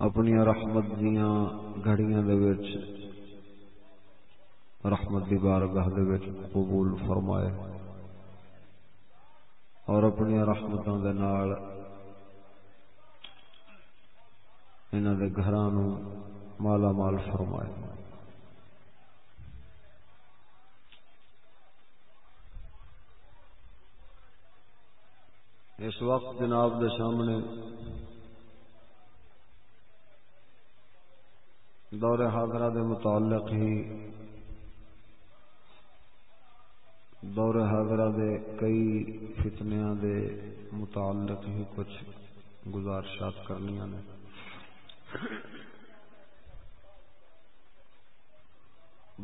اپنی رحمت دیا گھڑیاں رحمت دی بارگاہ دے وچ قبول فرمائے اور اپنی رحمتوں دے نال انہاں دے گھراں نو مالا مال فرمائے۔ اس وقت جناب دے سامنے دور حاضرہ دے متعلق ہی، دور حاضرہ دے کئی فتنیاں دے متعلق ہی کچھ گزارشات کرنی نے۔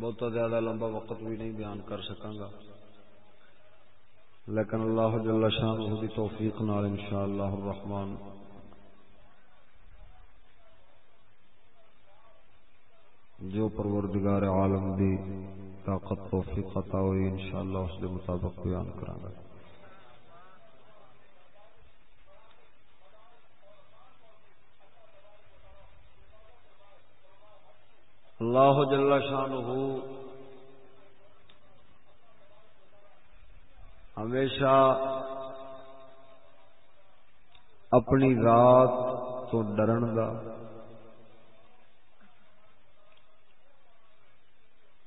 بہت زیادہ لمبا وقت بھی نہیں بیان کر سکاں گا۔ لیکن اللہ جل شان دی توفیق نال انشاءاللہ الرحمن جو پروردگار عالم دی طاقت، توفیق عطا ہوئی انشاءاللہ اس دے مطابق بیان کراں گا اللہ جل شانہ ہمیشہ اپنی رات تو ڈرن کا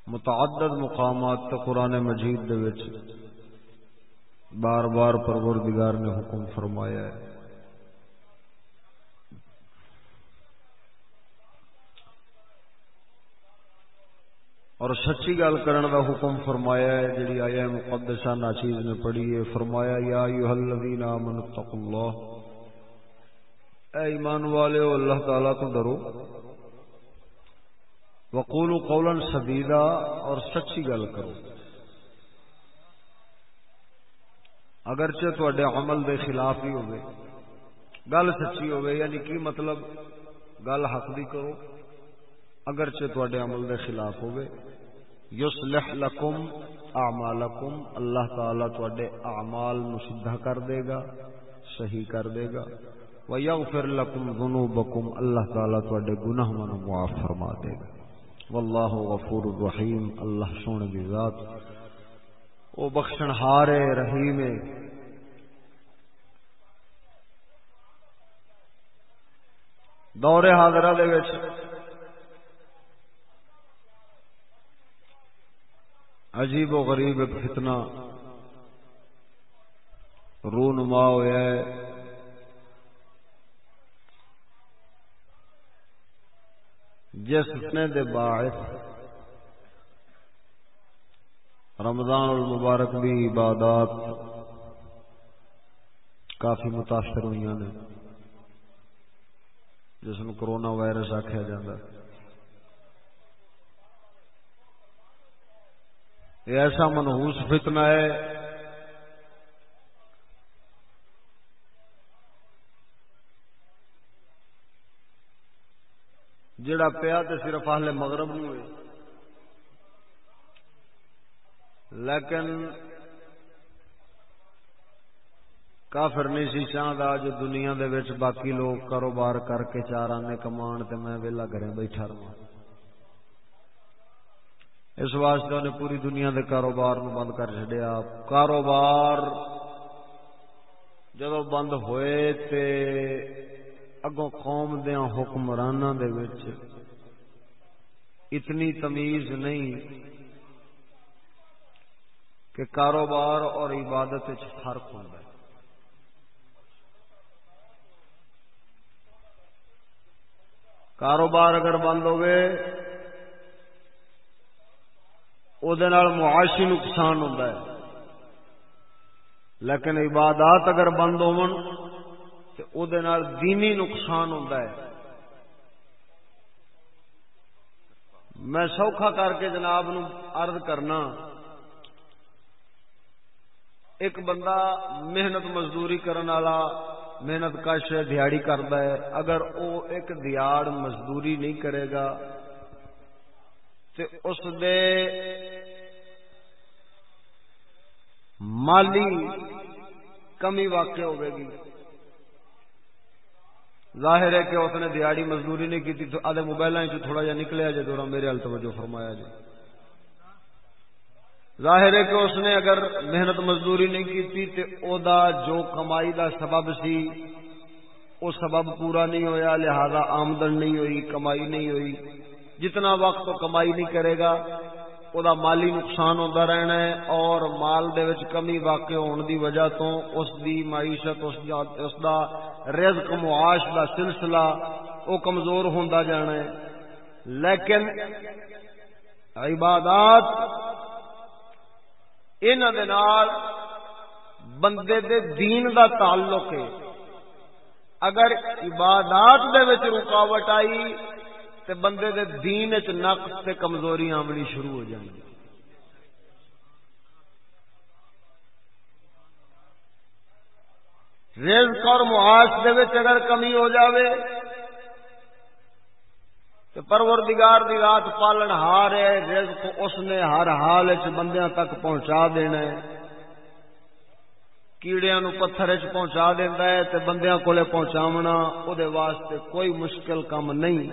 متعدد مقامات تو قرآن مجید دے وچ بار بار پروردگار نے حکم فرمایا ہے۔ اور سچی گل کرن دا حکم فرمایا ہے، جڑی آیا مقدسہ ناچیز نے پڑھی ہے، فرمایا یا ایھا الذین آمنوا اتقوا اللہ۔ اے ایمان والے، اللہ تعالی تو ڈرو۔ وقول قولا سدیدا اور سچی گل کرو۔ اگرچہ تے عمل دے خلاف ہی ہوگی گل سچی ہوگی یعنی کی مطلب؟ گل حق دی کرو۔ اگرچہ تے عمل دے خلاف ہوگی یصلح لکم اعمالکم، اللہ تعالی تے اعمال نو سیدھا کر دے گا، صحیح کر دے گا۔ ویغفر لکم ذنوبکم، اللہ تعالی تے گناہاں نو معاف فرما دے گا۔ واللہ غفور الرحیم اللہ سونے کی ذات، او بخشن ہارے، رحیم۔ دور حاضرہ دے وچ عجیب و غریب ایک فتنہ رونما ہوا ہے۔ جس فتنے دے باعث رمضان المبارک بھی عبادات کافی متاثر ہوئی نے، جس میں کرونا وائرس آخیا جا یہ ایسا منہوس فتنہ ہے جڑا پیا تو صرف اہل مغرب نو لیکن کافر نہیں سی چاہتا جو دنیا دے وچ باقی لوگ کاروبار کر کے چار آنے کمان تے میں ویلا گھر بیٹھا رہا اس واسطے انہیں پوری دنیا دے کاروبار نو بند کر چڈیا کاروبار جدو بند ہوئے تے اگوں قوم دیا حکمران اتنی تمیز نہیں کہ کاروبار اور عبادت فرق ہوتا ہے۔ کاروبار اگر بند ہوئے معاشی نقصان ہوتا ہے۔ لیکن عبادات اگر بند دینی نقصان ہوتا ہے۔ میں سوکھا کر کے جناب نو عرض کرنا، ایک بندہ محنت مزدوری کرنے والا محنت کش دیہڑی کرتا ہے، اگر وہ ایک دیاڑ مزدوری نہیں کرے گا تو اس دے مالی کمی واقع ہوگی ظاہر ہے کہ اس نے دیہڑی مزدوری نہیں کی تو آدھے موبائل تھوڑا جہا نکلیا جی دورہ میرے حل توجہ فرمایا جی ظاہر ہے کہ اس نے اگر محنت مزدوری نہیں کی تو دا جو کمائی دا سبب سی وہ سبب پورا نہیں ہویا، لہذا آمدن نہیں ہوئی، کمائی نہیں ہوئی۔ جتنا وقت تو کمائی نہیں کرے گا او مالی نقصان ہوتا رہنا ہے اور مال دے وچ کمی واقع ہونے دی وجہ تو اس دی معیشت اس دا, اس دا رزق معاش دا سلسلہ او کمزور ہوندا جانا ہے لیکن عبادات انہاں بندے دے دین دا تعلق ہے اگر عبادات دے وچ رکاوٹ آئی تے بندے دے دین چ نقص تے کمزوری آمنی شروع ہو جائیں رزق اور معاش دے وچ اگر کمی ہو جاوے تو پروردگار دی رات پالن ہار ہے، رزق اس نے ہر حال چ بندیاں تک پہنچا دینا ہے۔ کیڑیاں نو پتھر چ پہنچا دینا ہے تے بندیاں کولے پہنچاونا، او دے واسطے کوئی مشکل کام نہیں۔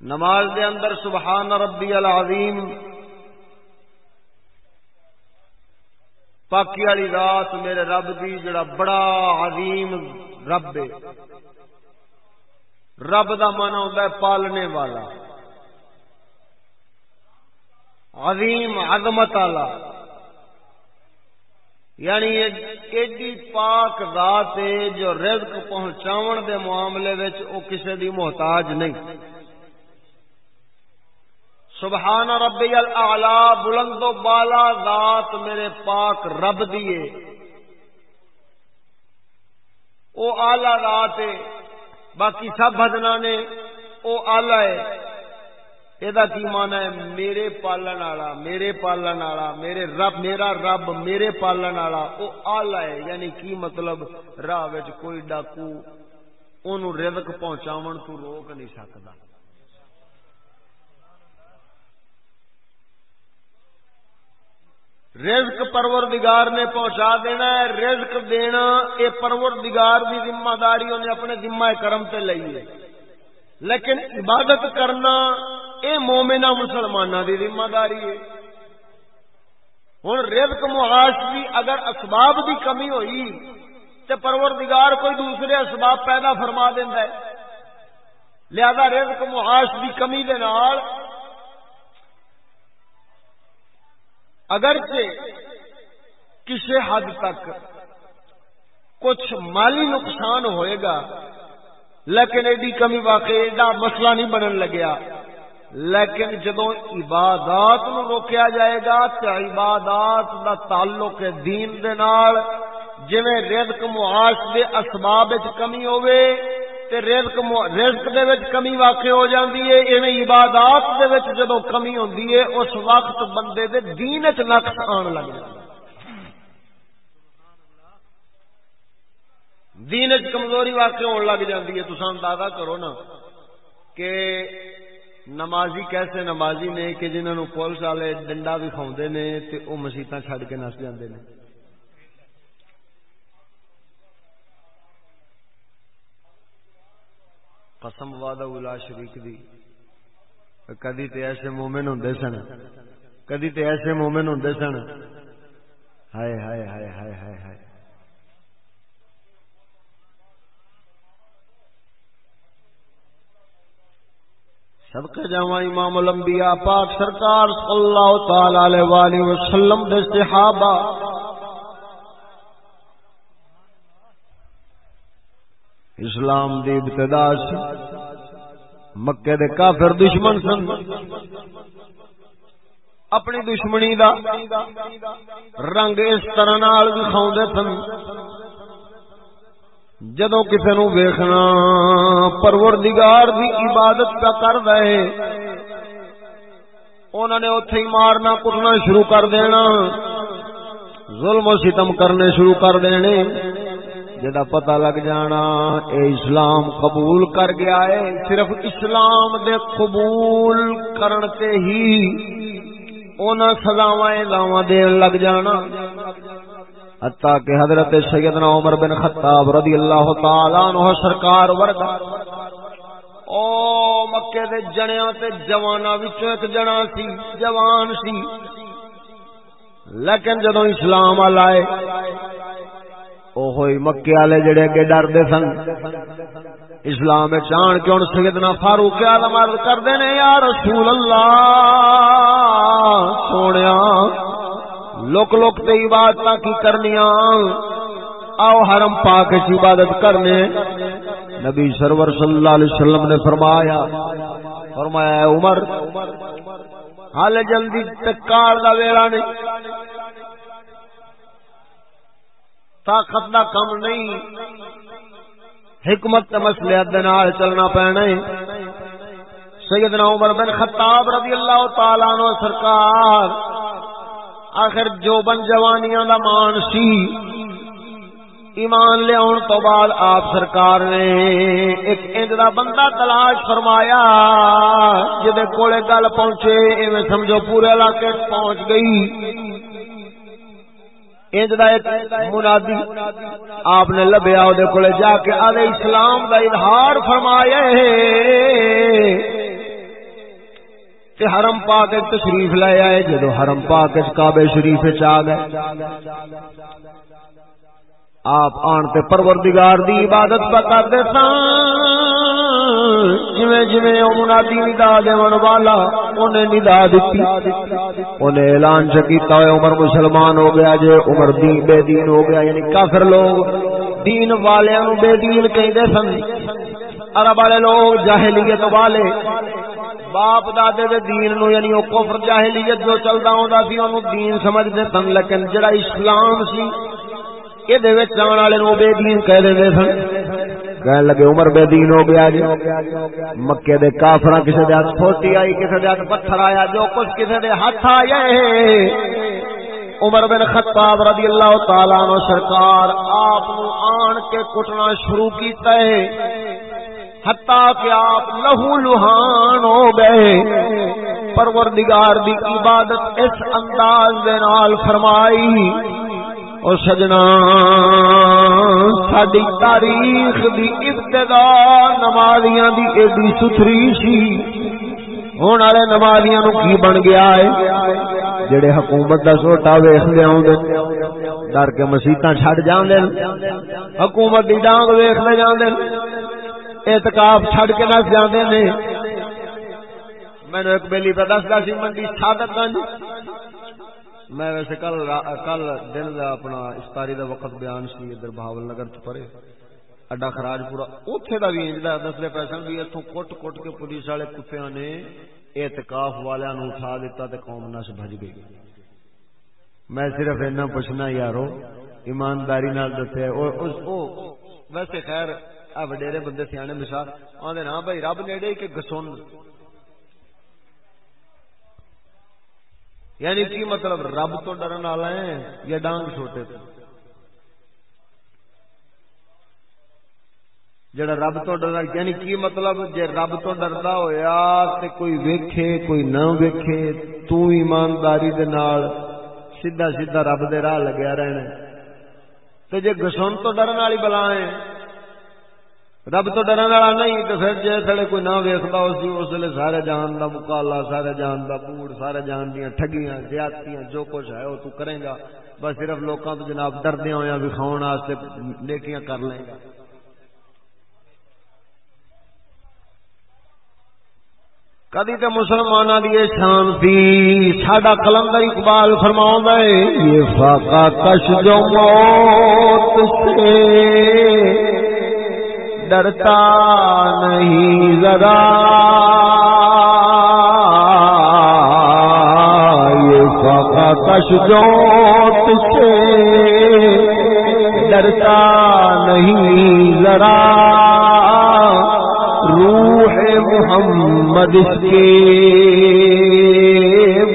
نماز دے اندر سبحان ربی العظیم، پاکی والی رات میرے رب دی، جڑا بڑا عظیم رب ہے۔ رب دا من ہوتا ہے پالنے والا۔ عظیم عظمت والا۔ یعنی ایڈی پاک ذات ہے جو رزق پہنچاون دے معاملے وچ او کسے دی محتاج نہیں۔ سبحان ربی الاعلی، بلند و بالا ذات میرے پاک رب دیے او آلہ ذات ہے، باقی سب بھجنا نے او آلہ ہے۔ یہ کی مانا ہے میرے پالن والا، میرے پالن والا، میرے رب، میرا رب، میرے پالن والا۔ او آلہ ہے یعنی کی مطلب راہ کوئی ڈاکو رزق پہنچاون تو روک نہیں سکتا رزق پروردگار نے پہنچا دینا ہے، رزق دینا یہ پروردگار کی ذمہ داری انہیں اپنے ذمہ کرم سے لئیے لیکن عبادت کرنا یہ مومنا مسلمانوں کی ذمہ داری ہے۔ ہوں رزق معاش کی اگر اسباب کی کمی ہوئی تو پروردگار کوئی دوسرے اسباب پیدا فرما دینا ہے۔ لہذا رزق معاش کی کمی دے نال اگرچہ کسی حد تک کچھ مالی نقصان ہوئے گا، لیکن ایڈی کمی واقع ایڈا مسئلہ نہیں بنن لگیا۔ لیکن جدو عبادات نو روکیا جائے گا، تو عبادات دا تعلق دین دے نال، جویں رزق معاش دے اسباب وچ کمی ہوئے تے رزق رزق دے وچ کمی واقع ہو جاندی ہے، ایویں عبادات دے وچ جدوں کمی ہوندی ہے، اس وقت بندے دے دین وچ نقص آن لگ جاندا دین وچ کمزوری واقع ہون لگ جاندی ہے۔ تساں اندازہ کرو نا کہ نمازی کیسے نمازی نے کہ جنہاں نو پولیس والے ڈنڈا بھی کھاوندے نے تے او مسیتاں چھڈ کے نس جاندے نے۔ قسم وعدہ الا شریک دی۔ کدی تے ایسے مومن ہوندے سن۔ کدی تے ایسے مومن ہوندے سن۔ ہائے ہائے ہائے ہائے ہائے ہائے۔ صدقے جاواں امام الانبیاء پاک سرکار صلی اللہ تعالی علیہ والہ وسلم دے صحابہ۔ اسلام دی ابتدا سی، مکے دے کافر دشمن سن۔ اپنی دشمنی دا رنگ اس طرح نال دکھاؤندے سن۔ جدو کسی نو ویکھنا، پروردگار دی عبادت کا کر رہے انہوں نے اتے ہی مارنا، کٹنا شروع کر دینا۔ ظلم و ستم کرنے شروع کر دینے۔ جدا پتہ لگ جانا، اے اسلام قبول کر گیا ہے، صرف اسلام دے قبول کرن تے ہی اونا سزاواں لاواں دین لگ جانا۔ حتیٰ کہ حضرت سیدنا عمر بن خطاب رضی اللہ تعالیٰ عنہ سرکار ورگا، او مکے دے جنیاں تے جوانا وچوں ایک جنا سی، جوان سی۔ لیکن جدو اسلام آئے او ہوئی مکے والے جڑے اگے ڈردے سن. اسلام چان کے ہوں سیدنا فاروق آلم عرض کرتے نے، یا رسول اللہ سونے لوک لوک تے عبادت کی کرنی آؤ حرم پاک عبادت کرنے۔ نبی سرور صلی اللہ علیہ وسلم نے فرمایا فرمایا، عمر، حال جلدی تکار دا ویڑا نہیں طاقت دا کم نہیں۔ حکمت مسئلے چلنا پینا سیدنا عمر بن خطاب رضی اللہ تعالیٰ عنہ سرکار، آخر جو بن جوانیاں دا مان سی، ایمان لیا تو بعد آپ سرکار نے ایک انج بندہ تلاش فرمایا، جدے کولے گل پہنچے، ایویں سمجھو پورے علاقے پہنچ گئی۔ منادی آپ نے لبیا او جا کے آدھے اسلام دا اظہار فرمایا تے حرم پاک تشریف لے آئے جدو حرم پاک کعبے شریف آ گئے۔ آپ آن تے پروردگار دی عبادت پہ کرتے جویں جویں او منادی ندا دیون والا اونے ندا دتی۔ اونے اعلان چکیتا ہوئے عمر مسلمان ہو گیا جے، عمر دین، بے دین ہو گیا یعنی کافر لوگ۔ دین والیاں نو بے دین کہندے سن۔ عرب والے لوگ، جاہلیت والے۔ باپ دادے دے دین نو یعنی او کفر جاہلیت جو چلدا ہوندا سی، اونوں دین سمجھدے سن۔ لیکن جڑا اسلام سی، اے دے وچ جان والے نو بے دین کہہ دے سن۔ کہنے لگے، عمر بے دین ہو گیا جی. مکے دے کافراں کسے دے ہاتھ پھوٹی آئی، کسے دے ہاتھ پتھر آیا، جو کچھ کسے دے ہاتھ آیا عمر بن خطاب رضی اللہ تعالی عنہ سرکار آپ آن کے کٹنا شروع کیتا ہے۔ حتیٰ کہ آپ لہو لہان ہو گئے۔ پروردگار دی عبادت اس انداز دے نال فرمائی۔ اور سجنا ساری تاریخ دی ابتدا نمازیاں دی ایڈی ستھری سی۔ ہونے والے نمازیاں نو کی بن گیا ہے؟ جڑے حکومت دا سوٹا ویختے آدھے ڈر کے مسیطا چڈ جانے حکومت دی ڈانگ ویختے جانے اعتکاف چھڑ کے نس جاندے نے۔ میں نے ایک بیلی پہ دستا سی منڈی سادت گنج جی۔ میں ویسے کل کل دن دا اپنا افطاری دا وقت بیان سی ادھر بہاول نگر چ پرے۔ اڈا خراج پورا اوتھے دا بھی انج دا پیسے بھی ایتھوں کٹ کٹ کے پولیس والے کتےاں نے اعتکاف والیاں نو اٹھا دیتا تے قوم نس بھج گئی۔ میں صرف اینا پوچھنا یارو، ایمانداری نال دسے، او ویسے خیر، آ وڈیرے بندے سیانے مثال آدھے نا بھائی رب نیڑے کہ گسن۔ یعنی کی مطلب رب تو ڈرن والا ہے یا ڈانگ چھوٹے تو؟ جڑا رب تو ڈر یعنی کی مطلب جے رب تو ڈردا ہویا تے کوئی ویکھے، کوئی نہ ویکھے، تو ایمانداری دے نال سیدھا سیدھا رب دے راہ لگیا رہنا تے جے گسن تو ڈرن والی بلا ہے رب تو ڈرنے والا نہیں تو پھر جی تھے کوئی نہ ویستا اس لیے سارے جان کا مکالا، سارے جان کا بوڑ، سارے جان دیا ٹگیاں زیادتیاں، جو کچھ ہے وہ تو کرے گا۔ بس صرف لوگوں تو جناب ڈردیا ہوا وکھاؤ واسطے نیکیاں کر لے گا۔ کدی تو مسلمانوں کی شان تھی ساڈا کلندر اقبال فرماؤں ہے، یہ فاقہ کش جو موت سے۔ ڈرتا نہیں ذرا یہ کش جو سے ڈرتا نہیں ذرا روح محمد کے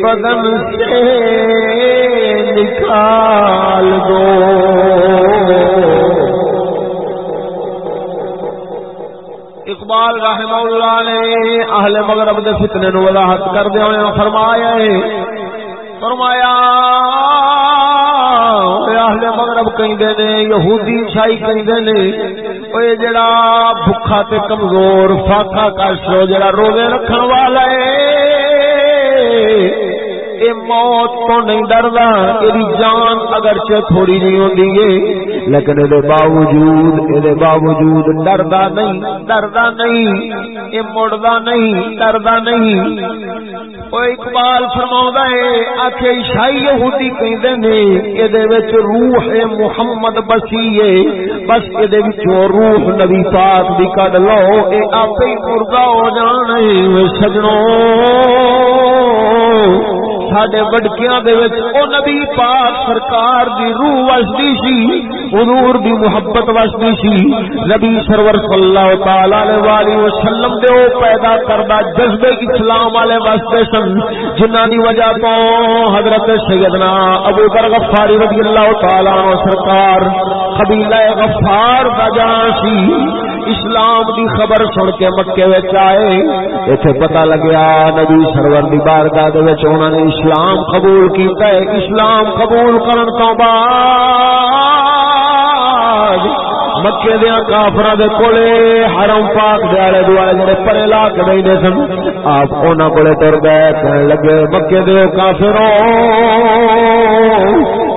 بدن سے نکال دو۔ اقبال رحمہ اللہ نے اہل مغرب دے فتنے نو وضاحت کر دیا ہوئے فرمایا ہے، فرمایا اہل مغرب کہندے نے، یہودی عیسائی کہندے نے، اوے جڑا بھکھا تے کمزور فاقا کاشو جڑا روزے رکھن والا ہے۔ اے موت تو نہیں ڈردا تیری جان اگرچہ تھوڑی نہیں ہوندی ہے لیکن اے باوجود اے باوجود ڈردا نہیں ڈردا نہیں، اے مڑدا نہیں، ڈردا نہیں۔ او اقبال فرماوندا ہے آکھے عیسائی یہودی کہندے نے، اے دے وچ روح محمد بسی ہے بس اے دے وچ روح نبی پاک دی کڈ لو، اے آپے ہی مردہ ہو جانے سجنوں۔ ساڈے وڈکیاں دے وچ او نبی پاک سرکار دی روح وسدی سی، حضور دی محبت وسدی سی۔ نبی سرور صلی اللہ تعالی علیہ والہ وسلم دے او پیدا کردا جذبے اسلام والے واسطے سن، جنہاں دی وجہ تو حضرت سیدنا ابو ذر غفاری رضی اللہ تعالی عنہ سرکار قبیلہ غفار دا جان سی۔ اسلام دی خبر سن کے مکے وچ آئے، ایتھے پتہ لگیا نبی سرور دی بارگاہ دے وچ انہاں نے اسلام قبول کیتا ہے، اسلام قبول کرن تو بعد مکے دیا کافر دے کولے حرم پاک دے آلے دوالے جڑے پرے لا کے بیٹھے سن، آپ انہاں کولے ٹر گئے کہنے لگے مکے دے کافروں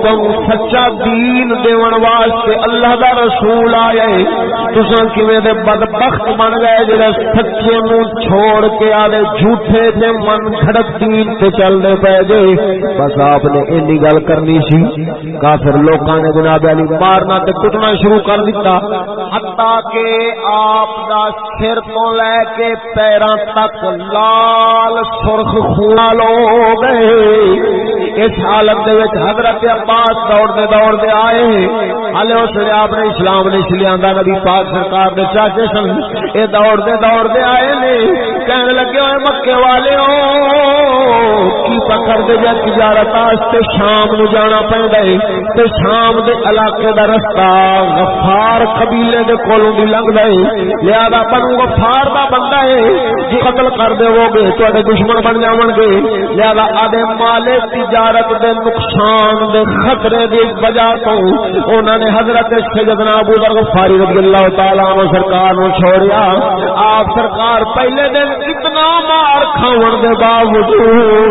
تم سچا دین دیون واسطے اللہ دا رسول آئے۔ تساں کیویں دے بدبخت بن گئے جڑے سچے نو چھوڑ کے آدے جھوٹے تے من کھڑک دین تے چل دے پے جے بس آپ نے اینی گل کرنی سی۔ کافر لوکاں نے جناب علی مارنا تے کٹنا شروع کر دتا۔ حتا کہ آپ دا سر تو لے کے پیراں تک لال سرخ خون ہو گئے۔ اس حالت دے وچ حضرت عباس دوڑ دے دوڑ دے آئے ہلے اس نے آپ نے اسلام نہیں لیا نبی پاک سرکار دے چاچے سن۔ یہ دوڑ دے دوڑ دے آئے نے کہنے لگے ہوئے مکے والے کی پکڑ دے جا تجارت واسطے شام نو جانا پیندا ہے تے شام دے علاقے دا رستہ غفار قبیلے دے کولوں دی لنگدا ہے۔ لہذا بنو غفار دا بندہ ہے جی قتل کر دے گے، تواڈے دشمن بن جاون گے۔ لہذا آدے مالے تجارت تجارت دے نقصان دے خطرے دی وجہ تو انہوں نے حضرت سیدنا ابو ذر غفاری رضی اللہ تعالی عنہ سرکار نو چھوڑیا۔ آپ سرکار پہلے دن اتنا مار کھاون دے باوجود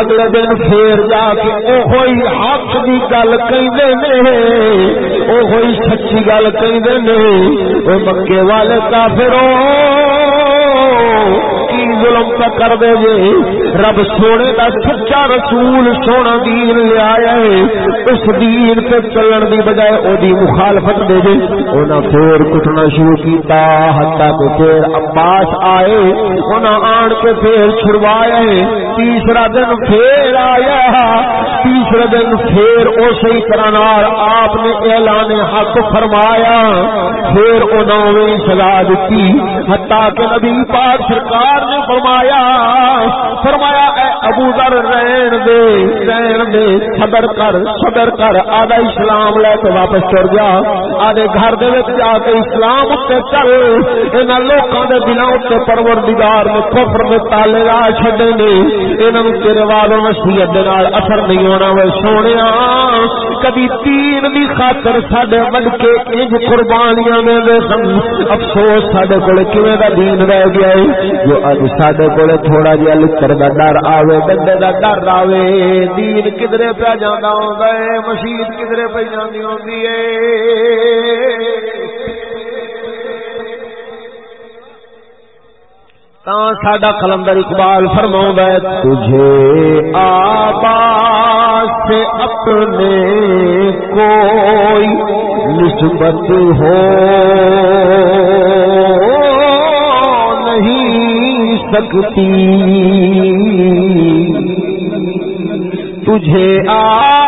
اگلے دن پھر جا کے او ہوئی حق دی گل کہندے نے او ہوئی سچی گل کہندے نے او مکے والے کافروں ظلم پہ کر دے جے۔ رب سونے دا سچا رسول سونا دین لے آیا ہے۔ اس دین پہ چلن دی بجائے او دی مخالفت دے جے۔ اونا پھر کٹنا شروع کیتا، حتیٰ کہ پھر عباس آئے۔ اونا آن کے پھر چھڑوایا ہے۔ تیسرا دن پھر آیا۔ تیسرا دن پھر اسی طرح نار آپ نے اعلان حق فرمایا۔ پھر انہوں سزا دیتی حتیٰ کہ نبی پاک سرکار نے فرمایا فرمایا فرمایا، اے ابو ذر رہن دے رہن دے صبر کر صبر کر، آدھا اسلام لے کے واپس چڑ گیا آدھے گھر دے وچ جا کے اسلام تے چل۔ انہاں لوکاں دے دلاں تے پروردگار نے کفر دے تالے لا چھڈے نے انہاں نوں تیرے والوں نصیحت دے نال اثر نہیں ہونا۔ وے سونیا کبھی تین دی خاطر ساڈے بن کے انج قربانیاں دے سن۔ افسوس ساڈے کول کیویں دا دین رہ گیا ہے جو اج ساڈے کول تھوڑا جہا لکڑ دا ڈر آوے بندے دا ڈر آوے۔ دین کدھرے پہ جانا ہوندا ہے مشید کدھرے پہ جاندی ہوندی ہے ساڈا کلندر اقبال فرما تجھے آباد سے اپنے کوئی نسبت ہو نہیں سکتی۔ تجھے سے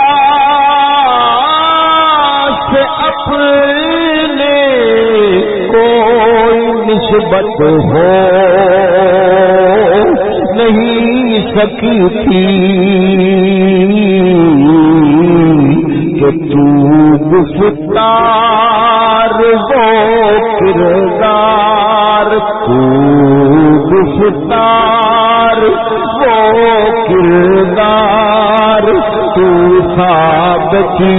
کوئی نسبت ہو نہیں سکتی کہ تو گفتار وہ کردار، تو گفتار وہ کردار، تو ثابتی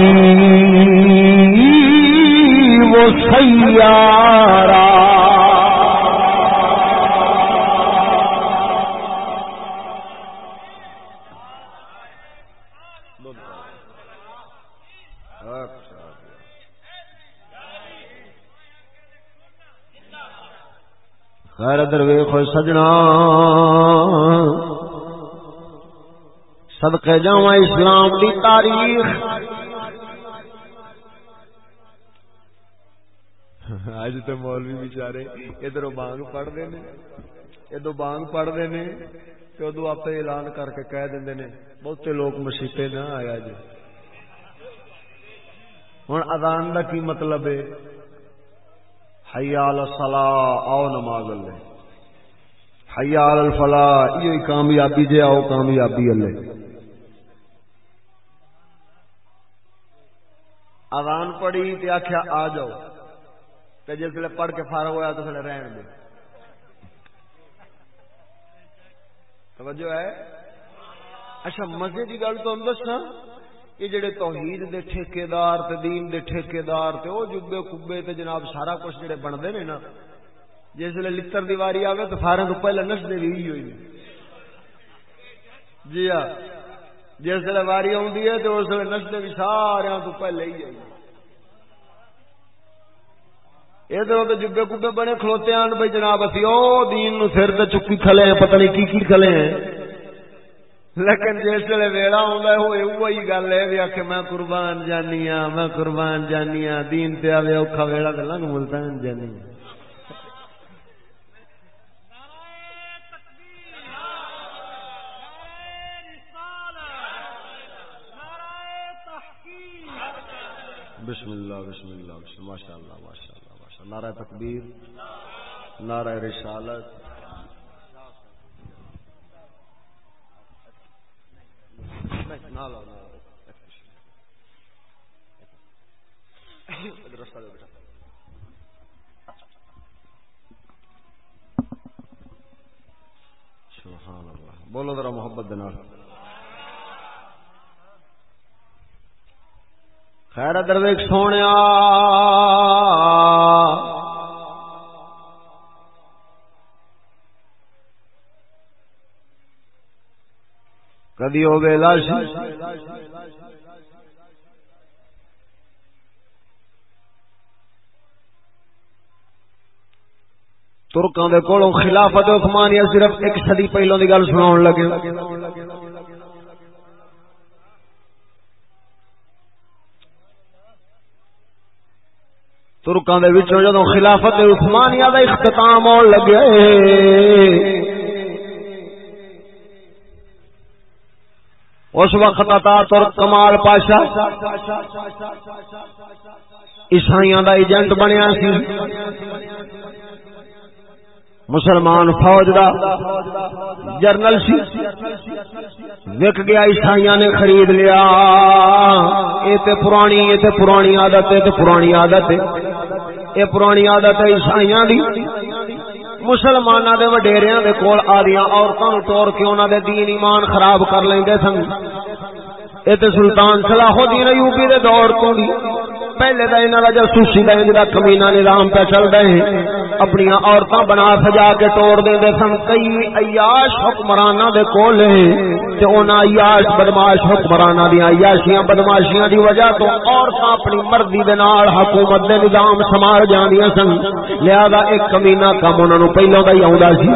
وہ سیارہ خیر درویخ سجنا۔ صدقے جاواں اسلام دی تاریخ۔ اج تو مولوی بیچارے ادھر بانگ پڑھتے ہیں ادو بانگ پڑھتے ہیں تو ادو آپ اعلان کر کے کہہ دیں نے۔ بہتے لوگ مشیتے نہ آیا جی۔ ہوں ادان کا کی مطلب ہے؟ حیال سلا آؤ نماز اللہ۔ حیال الفلا یہ کامیابی جے آؤ، کامیابی اللہ۔ اذان پڑھی تے آخیا آ جاؤ۔ تے جس ویلے پڑھ کے فارغ ہوا تو پھر رہن دے۔ توجہ ہے؟ اچھا مزے کی گل تو دسنا یہ جڑے توحید دے ٹھیکیدار تے دین دے ٹھیکیدار تے او جبے کبے تے جناب سارا کچھ جڑے بنتے نے نا جی جس ویلے لتر دیواری آوے تو فارن تو پہلے نسدے بھی ہوئی جی ہاں۔ جی جس ویلے واری آدھی ہے تو اس ویلے نسلے بھی سارا تو پہلے ہی آئی۔ ادھر تو جبے کبے بنے کھلوتے ہیں بھائی جناب اسی او دین نو سر تے چکی کھلے ہیں، پتہ نہیں کی کی کھلے ہیں۔ لیکن جی جس ویلے ویڑا آتا ہے وہی گل ہے بھی آخ میں قربان جانی ہاں میں قربان جانی ہاں دین تے آوے اوکھا ویڑا تو لنگ ملتان جانی ہاں بسم اللہ بسم اللہ، بسم ماشاء اللہ ماشاء اللہ ماشاء اللہ نعرہ تکبیر، نعرہ رسالت۔ بولو ذرا محبت دنال خیر درویش سونے کدی ہو ویلا ترکوں کے کولوں خلافت عثمانیہ صرف ایک صدی پہلوں کی گل سنا لگے۔ ترکاں دے وچوں جدوں خلافت عثمانیہ دا اختتام ہون لگے، اس وقت عطا ترک کمال پاشا عیسائیاں دا ایجنٹ بنیا سی۔ مسلمان فوج دا جرنل سی۔ وک گیا عیسائیاں نے خرید لیا۔ اے تے پرانی، اے تے پرانی عادت، اے تے پرانی عادت۔ اے یہ پرانی عادت ہے عیسائیاں دی۔ مسلماناں دے وڈیریاں دے کول آدیاں عورتاں نوں ٹور کے انہاں دے دین ایمان خراب کر لیندے سن۔ اے تے سلطان صلاح الدین ایوبی دے دور تو دی۔ پہلے دا انہاں دا جاسوسی دا انہاں دا کمینہ نظام پہ چل رہے ہیں۔ اپنی عورتاں بنا سجا کے توڑ دے دے سن۔ کئی عیاش حکمرانہ دے کول ہیں تے انہاں عیاش بدماش حکمرانہ دی عیاشیاں بدماشیاں دی وجہ تو عورتاں اپنی مرضی دے نال حکومت دے نظام سنبھال جاندیاں سن۔ لہذا ایک کمینہ کم انہاں نو پہلوں دا ہی آوندا سی۔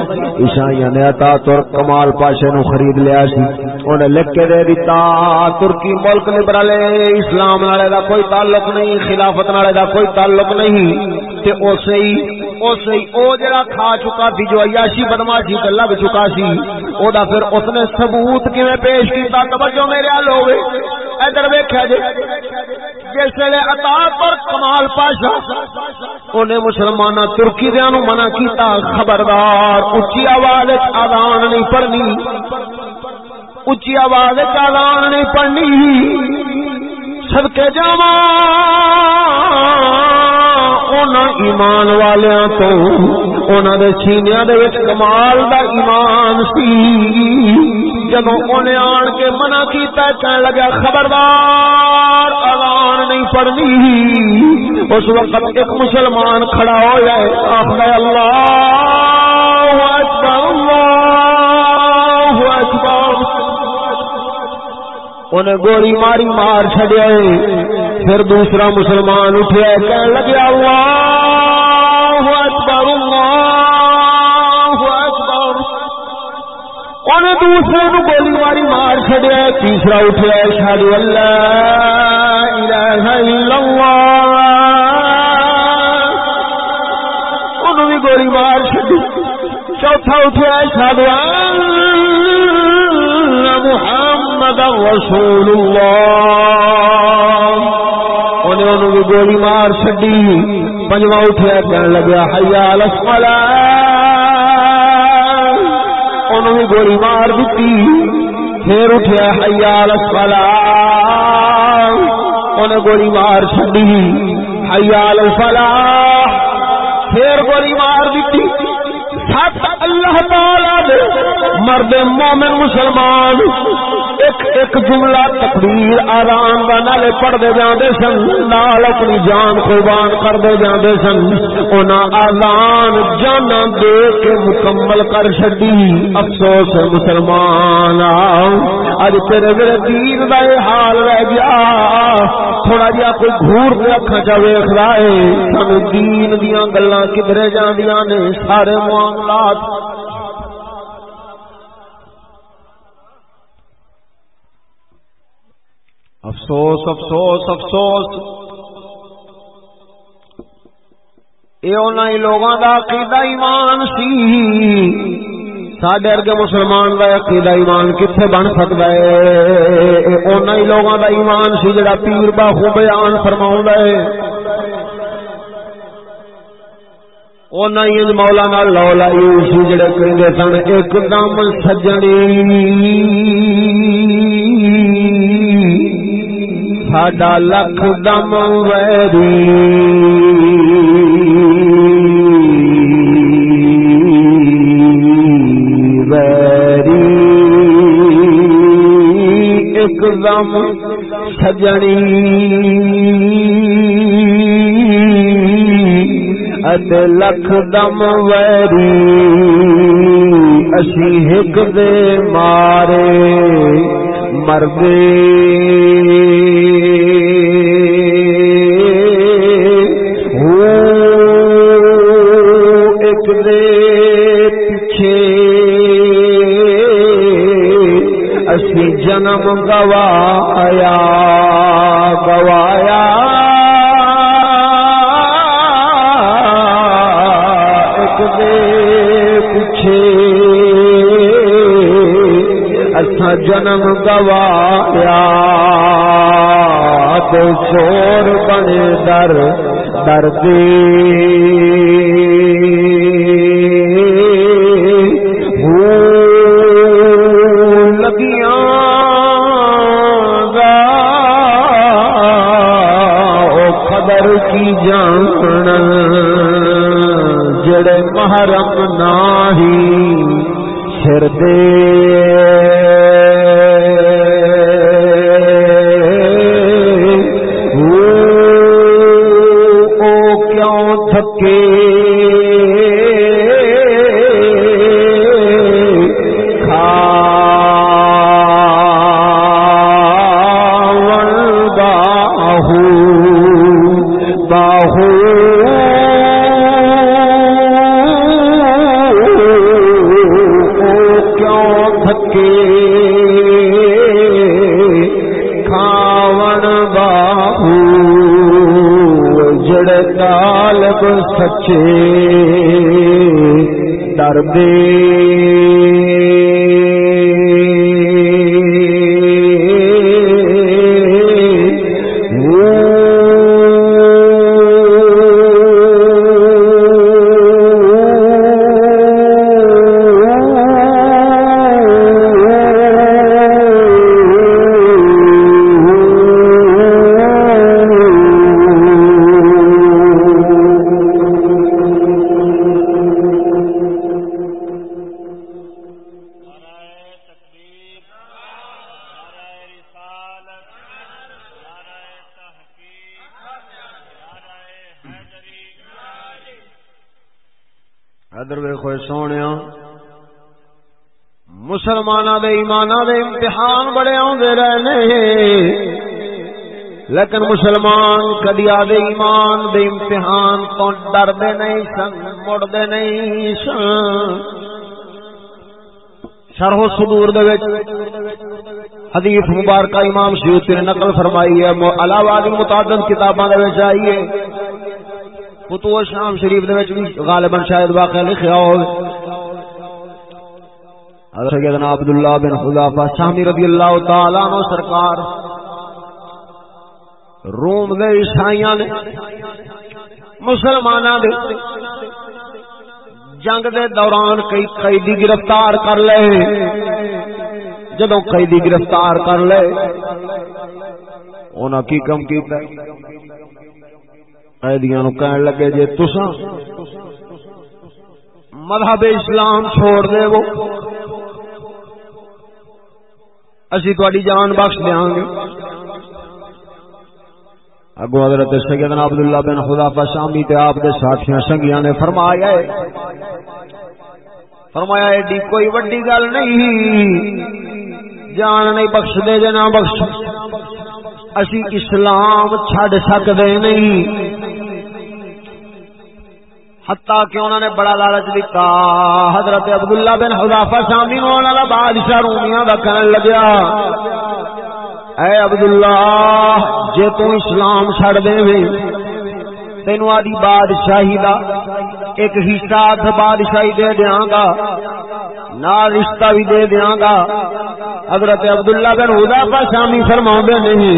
عیسائیاں نے عطا تر کمال پاشے نو خرید لیا سی۔ انہیں لکھ کے دے دیتا ترکی ملک لبرل اسلام نالے دا کوئی تعلق نہیں۔ خلافت نالے دا کوئی تعلق نہیں تے اسی اسی او جڑا کھا چکا سی، جو عیاشی بدماشی تے لگ چکا سی، او دا پھر اس نے ثبوت کیویں پیش کیتا؟ توجہ میرے ال ہوے ادھر ویکھیا جے، جس ویلے عطا پر کمال پاشا، اونے مسلماناں ترکی دیاں نو منع کیتا، خبردار، اونچی آواز وچ اذان نہیں پڑھنی، اونچی آواز وچ اذان نہیں پڑھنی۔ صدقے جاواں ایمان والیاں تو انہوں دے سینیا دے کمال دا ایمان سی۔ جب انہیں آن کے منع کیتا کہنے لگا خبردار، اذان نہیں پڑھنی۔ اس وقت ایک مسلمان کھڑا ہو جائے آخر اللہ انہیں گولی ماری مار چڈیا پھر دوسرا مسلمان اٹھیا کہنے لگا اللہ اکبر اللہ اکبر انہیں دوسرے نو گولی ماری مار چڈیا تیسرا اٹھیا شاد اللہ الہ الا اللہ انہوں بھی گولی مار چڈی چوتھا اٹھیا شاد محمد رسول اللہ۔ انہیں انہوں بھی گولی مار چڈی پنجواں اٹھیا کہنے لگا حیال اسفلا انہوں بھی گولی مار دیتی، پھر اٹھیا حیال اسفلا انہیں گولی مار چڈی حیال الفلا پھر گولی مار دیتی، سات اللہ تعالی دے مرد مومن مسلمان۔ ایک ایک جملہ تقریر آرام کا نالے پڑھتے جاندے سن، نال اپنی جان قربان کرتے جاندے سن۔ انہاں آزان جانا دے کے مکمل کر چڈی افسوس مسلمان اج تیرے میرے دین کا یہ حال رہ گیا۔ تھوڑا جہا کوئی گھور کے اکھا چا ویخ رہا ہے۔ سانو دین دیا گلا کدھر جاندیاں نے؟ سارے معاملات افسوس افسوس افسوس۔ یہ لوگوں کا عقیدہ ایمان سی۔ سڈے ارگے مسلمان کا عقیدہ ایمان کتنے بن سکتا ہے؟ ان لوگوں کا ایمان سی جڑا پیر باہو بیان فرما ہے۔ مولا نال لو لائی سی جڑے کہتے سن، ایک دم سجنی۔ ساڈا لکھ دم ویری ویری ایک دم سجنی لکھ دم ویری اسی ہک دے مارے مردے ایک جنم گوایا تو چور بنے در دردی۔ سچے دردے مسلمانوں دے امتحان بڑے آدھے رہنے۔ لیکن مسلمان کدی آدھے ایمان دے امتحان تو ڈردے نہیں سن، مڑتے نہیں سن۔ شرح صدور دے وچ حدیث مبارکہ امام سیوتی نے نقل فرمائی ہے۔ علاوہ متعدد کتاباں دے وچ آئی ہے۔ فتوح شام شریف دے وچ بھی غالبا شاید واقعہ لکھیا ہوے حضرت عبداللہ بن خلافہ شامی رضی اللہ تعالی عنہ سرکار روم دے عیسائیاں نے، مسلماناں دے جنگ دے دوران کئی قیدی گرفتار کر لے۔ جدو قیدی گرفتار کر لے، انہاں کی کم کیتا قیدیاں نو کہن لگے، جے تساں مذہب اسلام چھوڑ دے وہ اسی تہاڈی جان بخش دیاں گے۔ اگو حضرت سیدنا عبداللہ بن خدا شامی تے آپ دے ساتھیاں سنگیاں نے فرمایا ہے۔ فرمایا ایڈی کوئی وڈی گل نہیں۔ جان نہیں بخش دے جے نہ بخش۔ اسی اسلام چھڈ سکدے نہیں۔ حتیٰ کہ انہوں نے بڑا لالچ دیتا حضرت عبداللہ بن حضافہ شامی نو والا بادشاہ رومیاں دا کہنے لگیا۔ اے عبداللہ، جے تو اسلام چھڑ دے تینو آدھی بادشاہی دا ایک حصہ بادشاہی دے دیاں گا، نال رشتہ بھی دے دیاں گا۔ حضرت عبداللہ بن حذیفہ شامی فرماؤندے نہیں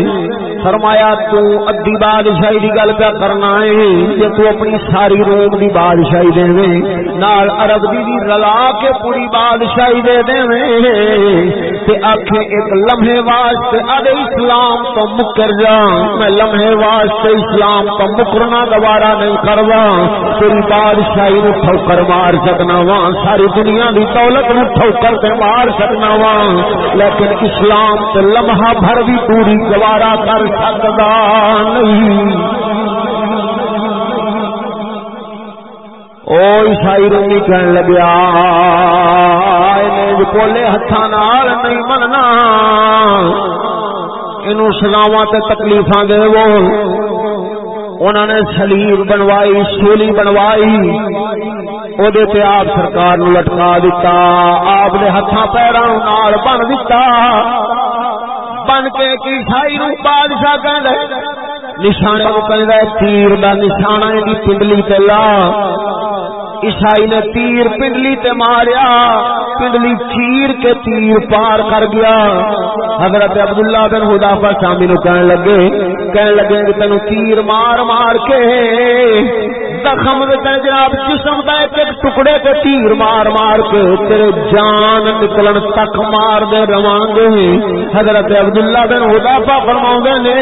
فرمایا، تو ادی بادشاہی دی گل پہ کرنا ہے جے تو اپنی ساری روم دی بادشاہی دے وے، نال عرب دی بھی رلا کے پوری بادشاہی دے دے تے آکھے، ایک لمحے واسطے ادے اسلام تو مکر جا میں لمحے واسطے اسلام تو مکرنا دوبارہ نہیں کروا تیری بادشاہی نو ٹھوکر مار سکنا وا ساری دنیا دی دولت نو ٹھوکر تے مار سکنا وا لیکن اسلام تے لمحہ بھر بھی پوری گوارا کر سکتا نہیں۔ او عیسائی رومی کہن لگیا بولے ہاتھ نہیں مننا۔ یہ سلاوا تکلیف دے وہ انہوں نے سلیب بنوائی، سولی بنوائی۔ وہ آپ سرکار نو لٹکا دیتا آپ نے ہاتھ پیروں بن دیتا بن کے کسائی نو بادشاہ کہ نشانے کو کہ تیر دا نشانہ دی پنڈلی تے لا۔ عیسائی نے تیر پنڈلی تے ماریا، پنڈلی چیر کے تیر پار کر گیا۔ حضرت عبداللہ بن حدافہ شامی نو کہنے لگے کہنے لگے کہ تینو تیر مار مار کے زخم جناب جسم کا ایک ایک ٹکڑے کے تیر مار مار کے تیرے جان نکلن تک مار دے رواں گے حضرت عبداللہ بن حذافہ فرماؤں نے،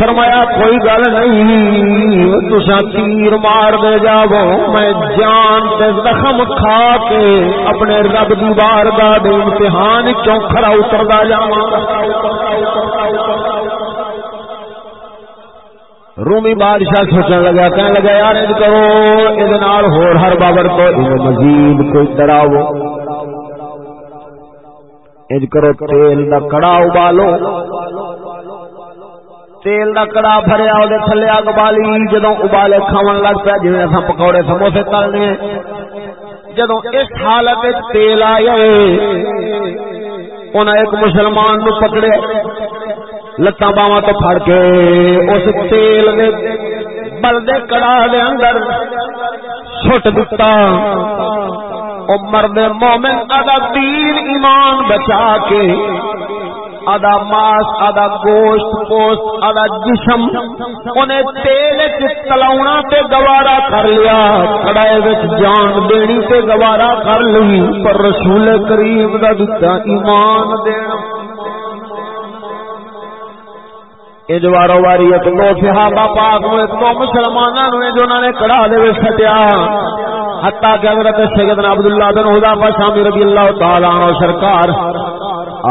فرمایا، کوئی گل نہیں تسا تیر مار دے جاؤ، میں جان تے زخم کھا کے اپنے رب دی بارگاہ دے امتحان چوں کھڑا اتردا جاواں۔ رومی بادشاہ سوچنے لگا کہنے لگا، یار کرو یہ ہور ہر بابر کو مزید کوئی ڈراو اج کرو، تیل دا کڑا ابالو۔ تیل دا کڑا بھریا وہ تھلے اگ بالی جدو ابالے کھاون لگ پیا جی اصا پکوڑے سموسے تلنے۔ جدو اس حالت تیل آئے انہیں ایک مسلمان نو پکڑے۔ لتاں باواں تو پھڑ کے اس تیل دے بلدے کڑا دے اندر سٹ دتا او مرد مومن ادا دین ایمان بچا کے ادا ماس ادا گوشت پوست ادا جسم انہیں تیل تلاونا تے گوارا کر لیا کڑائے وچ جان دینی تے گوارا کر لی پر رسول کریم دا دتا ایمان دینا اجوارو واری ایک دو صحابہ پاک نو ایک دو مسلماناں نو جو انہوں نے کڑا دے وچ سٹیا۔ حتا کہ حضرت سیدنا عبداللہ بن حذافہ شامی رضی اللہ تعالی عنہ سرکار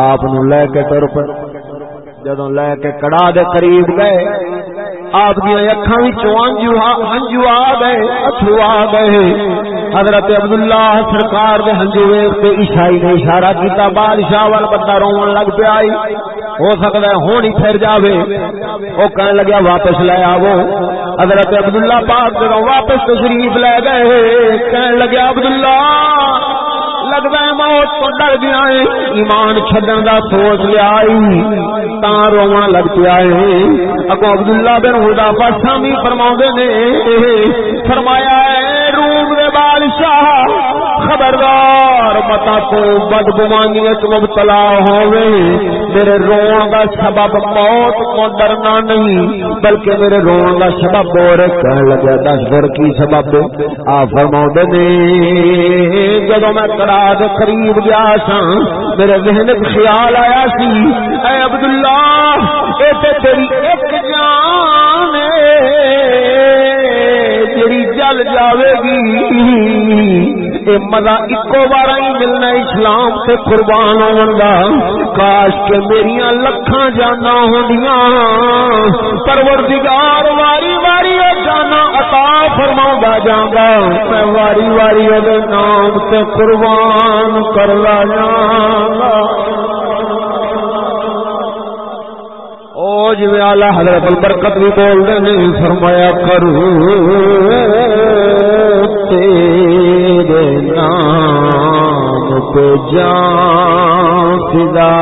آپ نو لے کے تر پر جدوں لے کے کڑا دے قریب گئے، آپ دیا اکھاں وچوں ہنجو آ گئے اتھرو آ گئے۔ حضرت عبداللہ سرکار دے ہنجو ویکھ تے عیسائی نے اشارہ کیتا، بادشاہ وال بندہ رون لگ پیا ہو سکتا ہے، ہونی پھر جاوے۔ او کہنے لگا، واپس لے آو حضرت عبداللہ پاک جب واپس تشریف لے گئے، کہنے لگا عبداللہ، لگتا ہے موت تو ڈر گیا ہے۔ ایمان چھڈن دا سوچ لیا تا رونا لگ پیا ہے۔ اگو عبداللہ بن ہدا پاسا بھی فرما نے، فرمایا ہے روم دے بادشاہ، خبردار متا تو بد گمانی مبتلا ہوئے میرے رون کا سبب موت کو ڈرنا نہیں بلکہ میرے رون کا سبب اور کہنے لگا دس در کی سبب آ فرما نے جدو میں کرا کے قریب گیا سا میرے ذہن خیال آیا سی اے عبداللہ اے تے تیری ایک جان جڑی جل جاوے گی اے مزہ اکو بار ہی ملنا اسلام سے قربان ہوگا کاش کے میری لکھاں جانا ہوگار پروردگار واری واری جانا عطا فرما جاگا میں واری واری وہ نام سے قربان کرلا او جی آلہ حضرت البرکت بھی بول دے، نہیں فرمایا کروں تیرے نام پہ جان فدا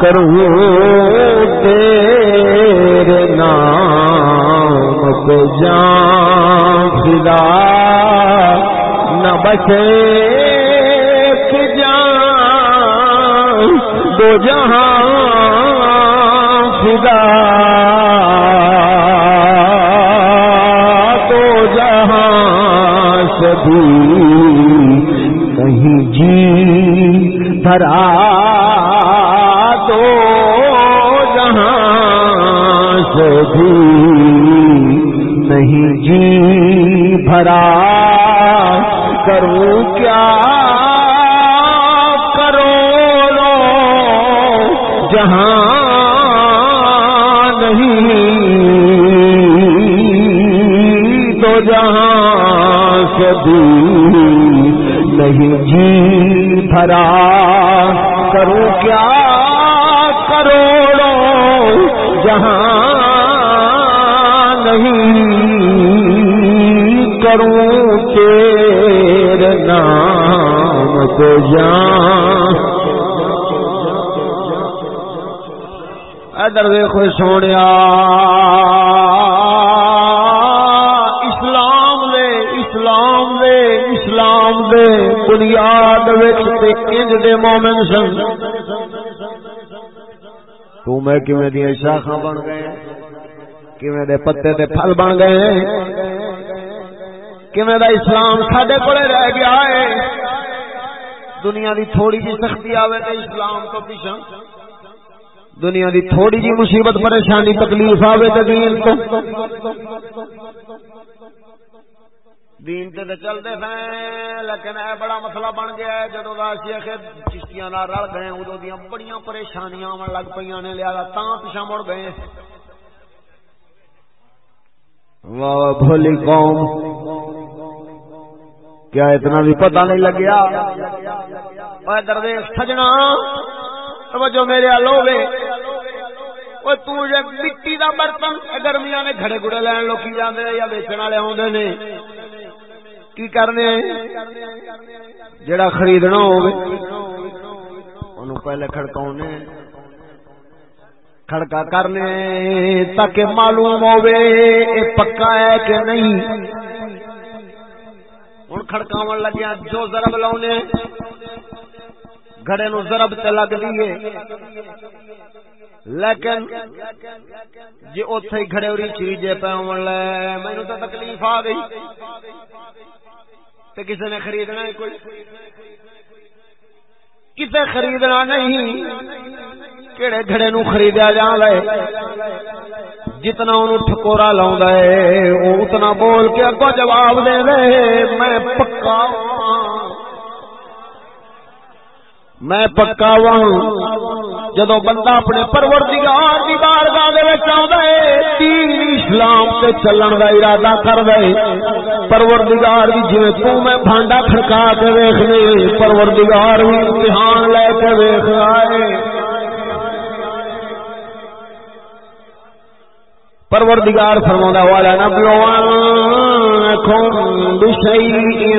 کروں تیرے نام پہ جان فدا۔ نہ بچے جان دو جہاں فدا کہیں جی بھرا. تو جہاں سے بھی نہیں جی بھرا. کروں کیا نہیں جی بھرا۔ کرو کیا کروڑوں جہاں نہیں کروں تیرے نام کو جان۔ ادر دیکھو سونے بنیاد انج دے مومن سن۔ تو میں کیویں دی شاخاں بن گئے؟ کیویں دے پتے تے پھل بن گئے؟ کیویں دا اسلام ساڈے کولے رہ گیا ہے؟ دنیا دی تھوڑی جی سختی آوے تے اسلام تو پیچھے دنیا دی تھوڑی جی مصیبت، پریشانی، تکلیف آوے تے دین تو۔ دین تے چلتے تھے لیکن اے بڑا مسئلہ بن گیا ہے جدو شیخ چشتیاں رل گئے ادو دیا بڑی پریشانیاں آن لگ پہ نے لیا تا پیچھا مڑ گئے واہ بھولی قوم کیا اتنا بھی پتہ نہیں لگیا؟ درویش سجنا توجہ میرے لو گے مٹی دا برتن گرمیاں نے گھڑے گڑے لین لوکی جانے یا ویچن والے نے۔ کی کرنے، جڑا خریدنا پہلے کھڑکاؤنے کھڑکا کرنے تاکہ معلوم ہوے پکا ہے کہ نہیں۔ ہوں کھڑکاو لگیا جو ضرب لاؤنے گھڑے نو ضرب تے لگ دیے لیکن جی اتے گھڑے اری چیزیں پہ لے مینو تو تکلیف آ گئی۔ تو کسی نے خریدنا ہے کوئی؟ کسے خریدنا نہیں کہڑے گھڑے نو خریدا جا لے جتنا انہوں ٹھکورا لاؤں ہے وہ اتنا بول کے اگو جواب دے دے، میں پکا ہاں۔ میں پکا ہاں۔ وا جدو بندہ اپنے پروردگار دی بارگاہ دے وچ آوندا ہے دین اسلام تے چلن دا ارادہ کر دے۔ پروردگار بھی جویں تو میں بھانڈا کھڑکا کے ویکھنے، پروردگار بھی امتحان لے کے ویکھ رہا پروردگار فرماتا والا نبلونکم بشیء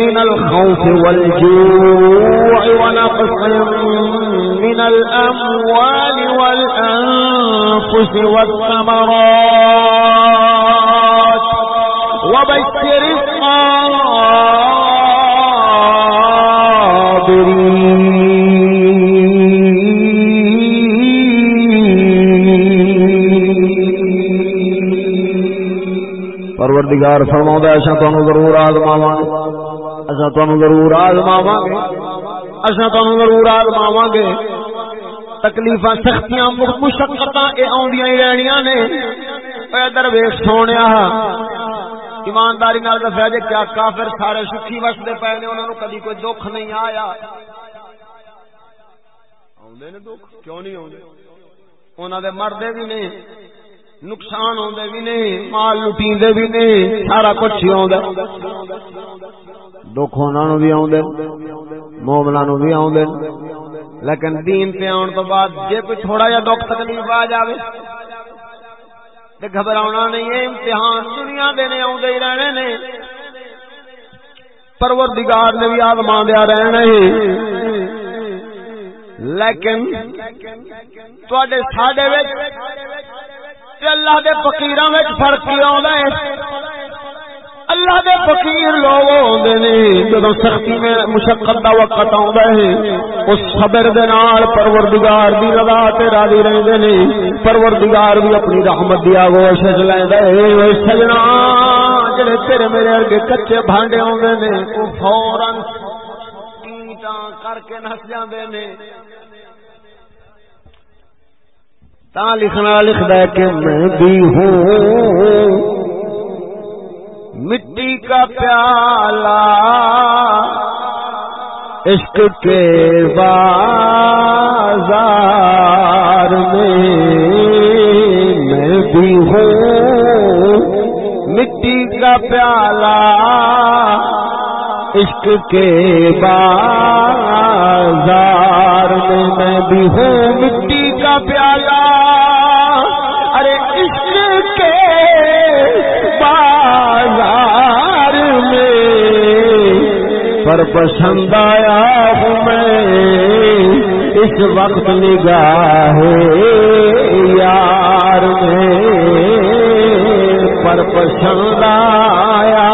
من الخوف والجوع ونقص من الاموال والانفس والثمرات. وبشر الصابرين. پروردگار فرما اچھا تمہیں ضرور آزماوا اچھا تمہیں ضرور آزماوا گے۔ اچھا تمہیں ضرور آزماوا گے۔ تکلیف سختیاں مشقت یہ آدی رہنیا نے۔ ادھر ویس سونے ایمانداری نال دسیا جی کیا کافر سارے سکھی وستے پے نے انہوں نے کدی کوئی دکھ نہیں آیا۔ دکھ؟ کیوں نہیں آدھے انہوں نے مردے بھی نہیں نقصان ہوندے بھی نہیں مال لٹیندے بھی نہیں سارا کچھ ہی ہوندا دکھ انہاں نو بھی اوندے مومناں نو بھی اوندے لیکن دین تے آن تو بعد جے کوئی تھوڑا جا دکھ تکلیف آ جاوے تے گھبراونا نہیں ہے امتحان دنیا دے نے اوندے ہی رہنے نے۔ پروردگار نے بھی آزما دیا رہنا ہے لیکن تواڈے ساڈے وچ اللہ دے فقیراں وچ فرق کی آوندا ہے اللہ دے فقیر لوگ ہوندے نے، جدوں سختی میں مشقت دا وقت آوندا ہے، اس صبر دے نال پروردگار دی رضا تے راضی رہندے نے، پروردگار بھی اپنی رحمت دی آگوش وچ لیندا ہے۔ اے سجنا، جڑے تیرے میرے ارگے کچے بھانڈے ہوندے نے او فورن ٹیٹاں کر کے نس جاندے نے۔ تا لکھنا لکھتا ہے کہ میں بھی ہوں۔ مٹی کا پیالہ، عشق کے بازار میں میں بھی ہوں۔ مٹی کا پیالہ، عشق کے بازار میں میں بھی ہوں۔ مٹی کا پیالہ پر پسند آیا ہوں میں۔ اس وقت نگاہ یار میں پر پسند آیا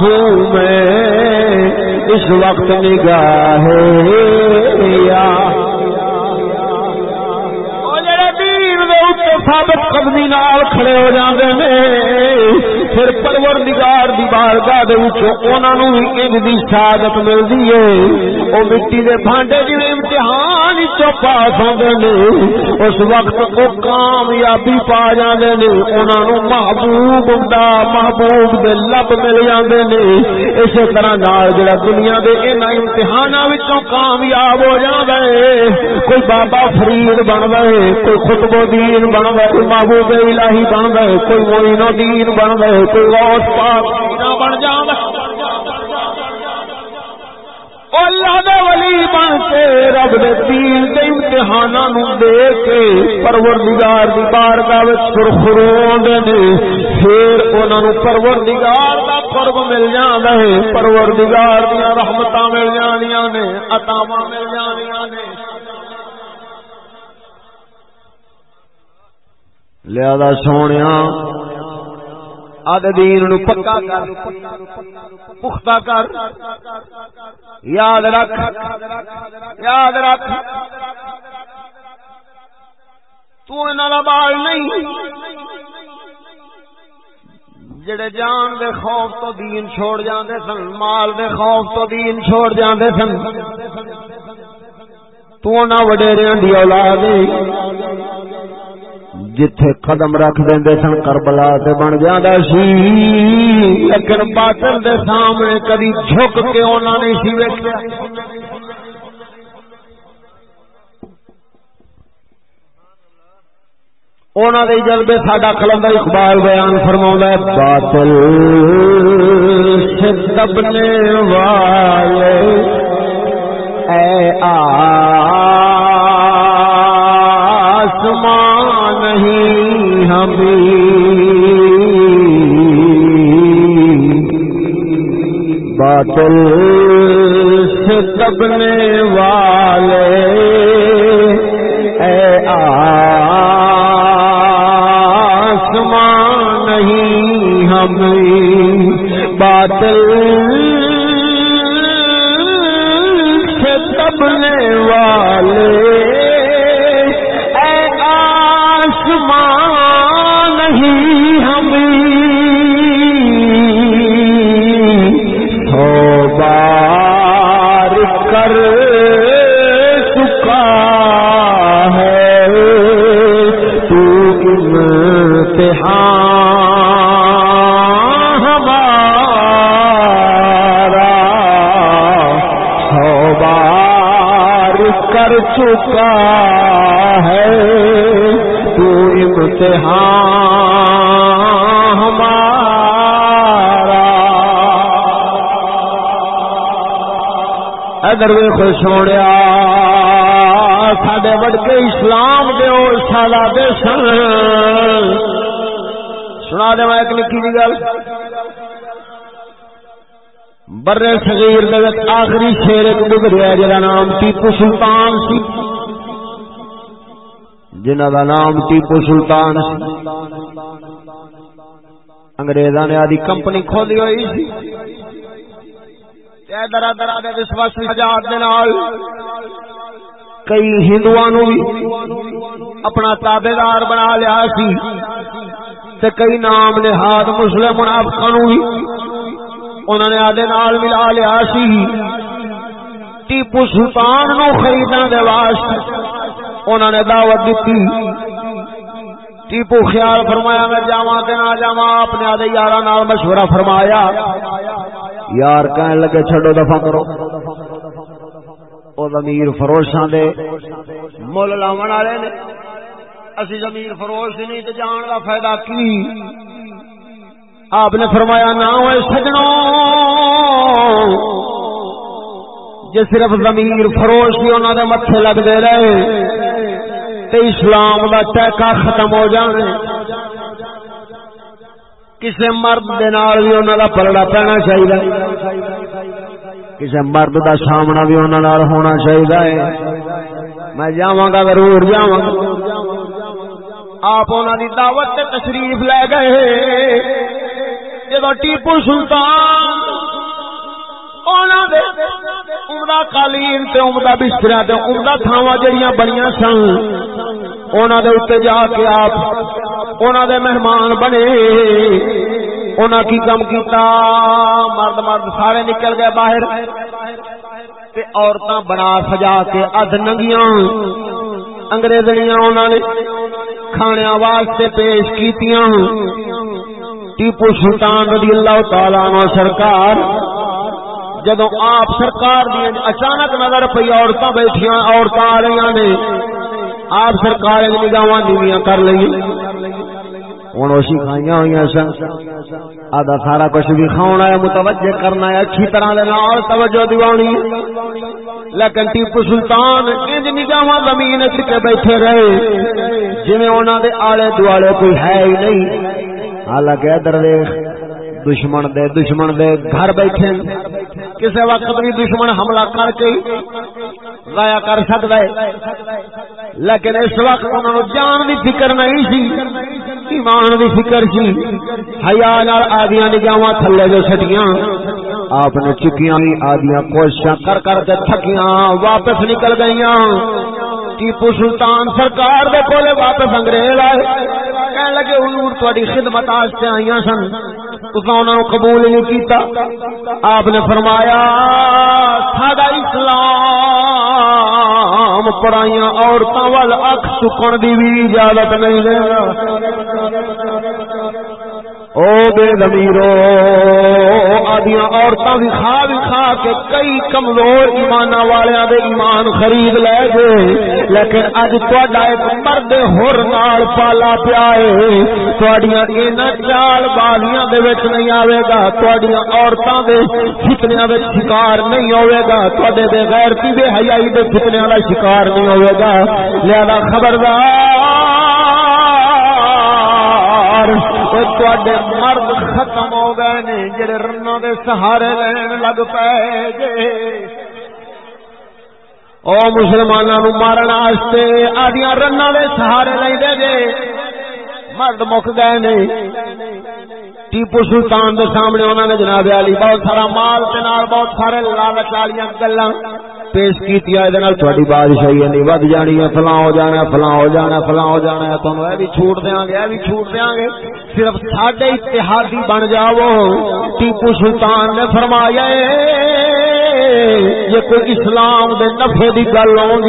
ہوں میں۔ اس وقت نگاہ یار ثابت قدمی نال کھڑے ہو جاندے نے۔ پھر پروردگار دی بارگاہ دے وچوں انہاں نوں ہی انج دی سعادت ملدی ہے۔ او مٹی دے بھانڈے جویں امتحان وچوں پاس ہوندے نے، اس وقت او کامیابی پا جاندے نے۔ انہاں نو محبوب دا محبوب دے لب مل جاندے نے۔ اسی طرح نال جڑا دنیا دے انہاں امتحاناں وچوں کامیاب ہو جاندا ہے کوئی بابا فرید بندا ہے کوئی خطب الدین بندا ہے کوئی محبوب الہی بندا ہے کوئی معین الدین بندا ہے کوئی غوث پاک بن جاندا اللہ دے ولی بن کے رب دے دین دے امتحاناں نو دے کے پروردگار دی بارگاہ وچ سرخرو ہوندے نے، پھر انہاں نو پروردگار دا قرب مل جاندا ہے، پروردگار دی رحمتاں مل جانیاں نے، عطاواں مل جانیاں نے۔ لہذا سونیا اد دین نو پکا کر، پختہ کر۔ یاد رکھ یاد رکھ۔ تو بال نہیں۔ جڑے جان دے خوف تو دین چھوڑ جاندے سن، مال دے خوف تو دین چھوڑ جاندے سن۔ تو نہ وڈیریاں دی اولاد جتھے قدم رکھ دیں دے سن، کربلا تے بن جاندا سی۔ لیکن باطل دے سامنے کدی جھک کے انہاں نہیں سی ویکھیا۔ اونا دے جلبے ساڈا کلندر اقبال بیان فرماؤں دے باطل سے دبنے والے۔ اے آہ ہمیں باطل سے دبنے والے۔ اے آسمان نہیں ہمیں۔ باطل کر چکا ہے۔ تو امتحان ہمارا۔ ادھر بھی خوش ہوڑیا سڈے وڈکے اسلام دے سالا دے سن سنا دے میں ایک نکی جی گل۔ برے صغیر دے آخری شیر ایک گزریا جا نام ٹیپو سلطان سی۔ جنہ دا نام ٹیپو سلطان سی۔ انگریزاں نے آدھی کمپنی کھولی ہوئی سی۔ درا درا دے وسواس آزاد دے نال۔ کئی ہندوؤں بھی اپنا تابے دار بنا لیا سی۔ تے کئی نام نے ہاتھ مسلم منافقوں بھی انہوں نے آدھے نال ملا لیا سی۔ ٹیپو سلطان نو خریدنے دے واسطے انہوں نے دعوت دیتی۔ ٹیپو خیال فرمایا، میں جاواں کہ نہ جاواں اپنے آدھے یاراں نال مشورہ فرمایا۔ یار کہن لگے، چھڈو دفع کرو۔ او ضمیر فروشاں دے۔ مول لاون والے نے۔ اسی ضمیر فروش نہیں تے جان دا فائدہ کی؟ آپ نے فرمایا نہ ہوئے سجنوں۔ جی صرف زمین فروش بھی انہوں نے متے لگتے رہے۔ تو اسلام کا ٹیکا ختم ہو جانے۔ کسی مرد دے نال بھی انہوں کا پلڑا پینا چاہیے۔ کسی مرد کا سامنا بھی انہوں ہونا چاہیے۔ میں جاواں گا ضرور جاواں آپ انہوں کی دعوت تشریف لے گئے۔ جدو ٹیپو سلطان عمدہ قالین تے عمدہ بستر تے عمدہ تھاواں جڑیاں بنیاں سن انہاں دے اوتے جا کے آپ انہاں دے مہمان بنے انہاں کی کم کیتا، مرد مرد سارے نکل گئے باہر، تے عورتاں بنا سجا کے ادھ ننگیاں، انگریزنیاں انہاں نے کھانے واسطے پیش کیتیاں ٹیپو سلطان رضی اللہ تعالی عنہ سرکار جدو آپ سرکار دی اچانک نظر پئی، عورتاں بیٹھیاں، عورتاں آ رہی نے، آپ سرکار نگاہ نیویاں کر لئی ہوں اسی کھائیاں ہوئی سن۔ آدھا سارا کچھ بھی کھانا ہے، متوجہ کرنا ہے، اچھی طرح نال توجہ دیوانی لیکن ٹیپو سلطان انج نگاہ زمین کے بیٹھے رہے۔ جی انہوں دے آلے دوالے کوئی ہے ہی نہیں۔ حالانکہ ادھر دیکھ دشمن دے دشمن دے گھر بیٹھے کسی وقت بھی دشمن حملہ کر کے ضائع کر سکتا ہے۔ لیکن اس وقت انہوں جان دی فکر نہیں سی، ایمان دی فکر سی۔ حیا نال آدیاں نگاہ تھلے جو سٹیاں، آپ نے چکیاں آدیاں کوششاں کر کر کے تھکیاں واپس نکل گئیاں۔ ٹیپو سلطان سرکار دے کولے واپس انگریز آئے۔ لگے حضور تہاڈی خدمت واسطے آئیاں سن۔ تساں انہاں نو قبول نہیں کیتا۔ آپ نے فرمایا، ساڈا اسلام پڑھائیاں عورتاں ول اکھ چکن دی بھی اجازت نہیں دینا۔ او بے زمیرو آدیاں عورتاں بھی کھا بھی کھا کے کئی کمزور ایمان والے دے ایمان خرید لے گئے۔ لیکن اج تہاڈا ایک مرد ہور نال پالا پیا ہے۔ تہاڈیاں انہاں چال بالیاں دے وچ نہیں آوے گا۔ تہاڈیاں عورتاں دے فتنیاں وچ شکار نہیں ہوے گا۔ تہاڈے بے غیرتی بے حیائی دے فتنیاں دا شکار نہیں ہوے گا۔ لہذا خبردار مرد ختم ہو گئے نے جڑے رنوں دے سہارے لین لگ پے جے او مسلمانوں نو مارن واسطے آدیاں رنوں دے سہارے لے دے جے مرد مک گئے نے ٹیپو سلطان دے سامنے انہوں نے جناب علی بہت سارا مال تے نال بہت سارے لالچ والیاں گلاں پیش کی تھوڑی بادشاہی نہیں ود جانی ہے فلاں ہو جانا فلاں ہو جانا فلاں ہو جانا ہے تمہیں یہ بھی چھوٹ دیا گے یہ بھی چھوٹ دیا گے صرف ساڈے اتحادی بن جاؤ۔ ٹیپو سلطان نے فرمایا جی کوئی اسلام دے نفے دی گل آؤں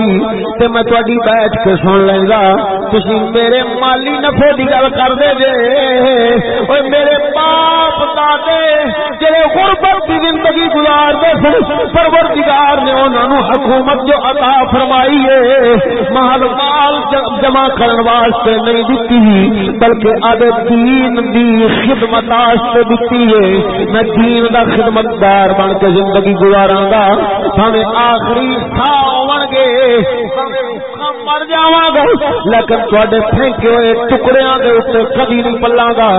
تے میں تھوڑی بیٹھ کے سن لیں گا تھی میرے مالی نفے دی گل کر دے جے۔ اوے میرے باپ جڑے غربت کی زندگی گزار دے سن پروردگار نے انہاں نو حکومت جو عطا فرمائی ہے، مال مال جمع کرن واسطے نہیں دتی بلکہ ادے دین دی خدمت واسطے دتی ہے۔ میں دین دا خدمتگار بن کے زندگی گزاراں گا آخری سا ہو گے۔ جاواں گا۔ لیکن تواڈے پھینکے ہوئے ٹکڑیاں دے اوپر کدی نہیں پلا گا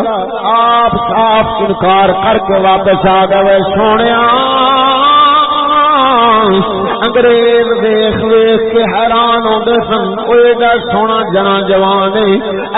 آپ صاف انکار کر کے واپس آ گئے سونے انگریز دیکھ ویخ کے حیران ہوتے سن ایڈا سونا جنا جوان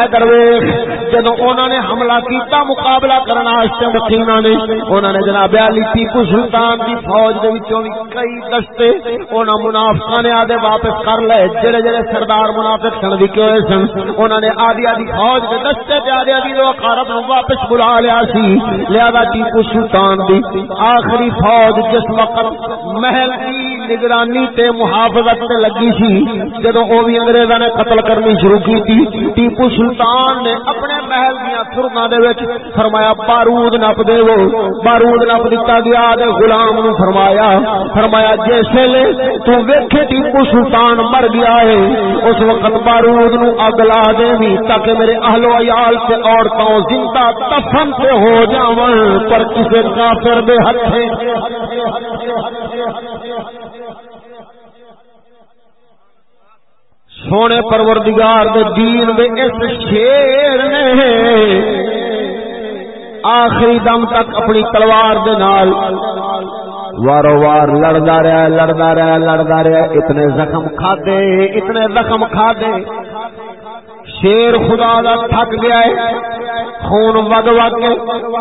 ادھر ویخ جدو انہوں نے حملہ کیتا، مقابلہ کرنا مکینا نے انہوں نے جناب علی ٹیپو سلطان کی فوج دے وچوں بھی کئی دستے انہوں منافقہ نے آدھے واپس کر لے۔ جڑے جڑے سردار منافق سن، وکے ہوئے سن انہوں نے آدھی آدھی فوج کے دستے تے آدھی آدھی لوگ عرب نو واپس بلا لیا سی۔ لہذا ٹیپو سلطان دی آخری فوج جس وقت محل کی نگر نگرانی تے محافظت تے لگی سی جدو او بھی انگریزاں نے قتل کرنی شروع کی تھی ٹیپو سلطان نے اپنے محل دیا سرنا دے وچ فرمایا، بارود نپ دے وہ بارود نپ دتا گیا دے غلام نو فرمایا فرمایا جیسے لے تو ویکھے ٹیپو سلطان مر گیا ہے، اس وقت بارود نو اگ لا دے وی تاکہ میرے اہل و عیال تے عورتوں زندہ دفن تے ہو جاون، پر کسے کافر دے ہتھے سونے پروردگار دے دین دے اس شیر نے آخری دم تک اپنی تلوار دے نال وارو وار لڑتا رہا لڑتا رہا لڑتا رہا، اتنے زخم کھادے، اتنے زخم کھادے۔ شیر خدا دا تھک گیا ہے، خون وگ وگ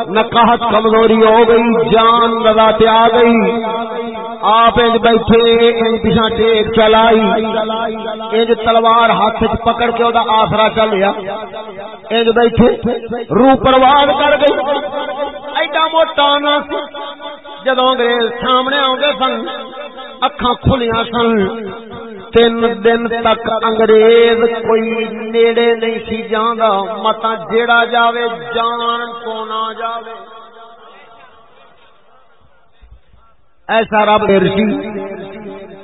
نکاہت کمزوری ہو گئی، جان لگا تے آ گئی۔ آپ بیٹھے، انج پیچھا ٹیک چلائی۔ انج تلوار ہاتھ چ پکڑ کے دا آسرا چل گیا انج بیٹھے، روح پرواد کر گئی۔ ایڈا موٹا نہ جدو انگریز سامنے آؤ سن، اکھاں کھلیاں سن۔ تین دن تک انگریز کوئی نیڑے نہیں سی جانا متا جیڑا جاوے، جان کو نہ جاوے۔ ایسا رب ارشی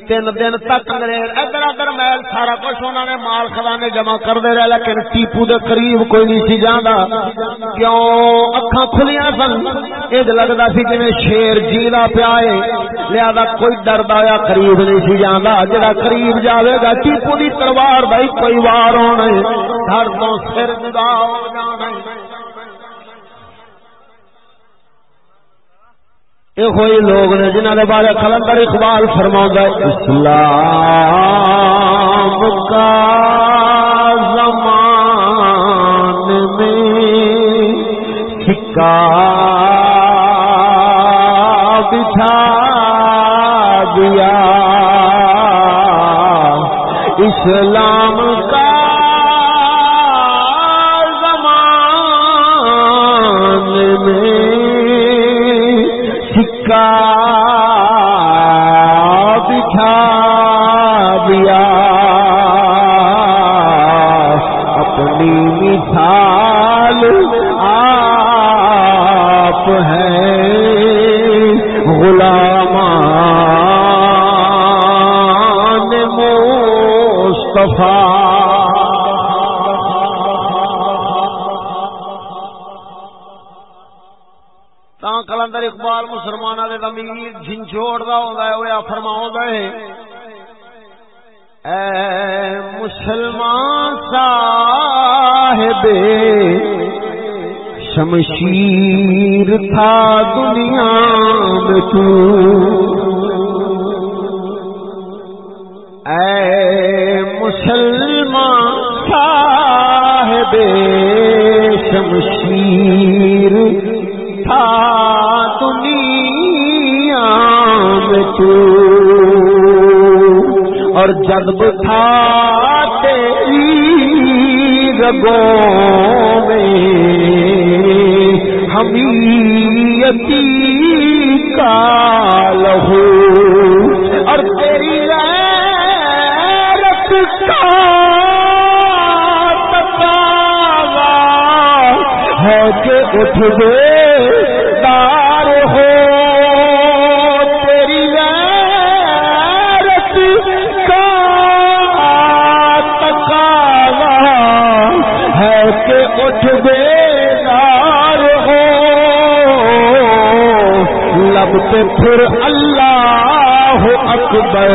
تین دن تک انگریز ادھر ادھر محل سارا کچھ انہوں نے مال خزانے جمع کرتے رہے، لیکن ٹیپو دے قریب کوئی نہیں سی جانا کیوں؟ اکھاں کھلیاں سن۔ یہ لگتا سی جی شیر جیلا پیا لہذا کوئی ڈردا یا قریب نہیں سی جانا جڑا قریب جاوے گا، ٹیپو دی تلوار بھائی کوئی وار ہونا ہر تو سر جدا ہو جانا یہ کوئی لوگ نے جنہوں نے بارے کلندر اقبال فرما اسلام کا زمان میں سکا بچھا دیا۔ اسلام وفا کلندر اقبال مسلمان کے زمین جھنجھوڑ دا ہوتا ہے وہ فرما ہے۔ اے مسلمان صاحب، شمشیر تھا دنیا میں تو۔ اور جذب تھا تیری رگوں میں ہمیتی کا لہو اور تیری رت کا ہے کہ اٹھ گئے اٹھ بےدار ہو۔ لب کے پھر اللہ اکبر،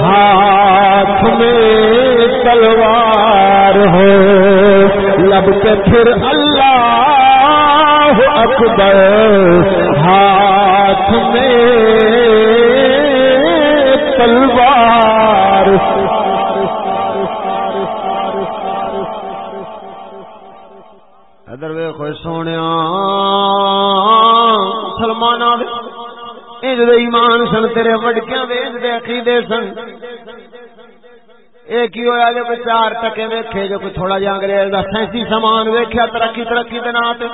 ہاتھ میں تلوار ہو۔ لب کے پھر اللہ اکبر، ہاتھ میں تلوار سن، تیرے وڈکیاں دے عقیدے سن۔ ایک ہی ہوا جو کوئی چار ٹکے ویکھے، جو کوئی تھوڑا جہا انگریز کا سائنسی سامان ویکھیا، ترقی ترقی دے نام تے۔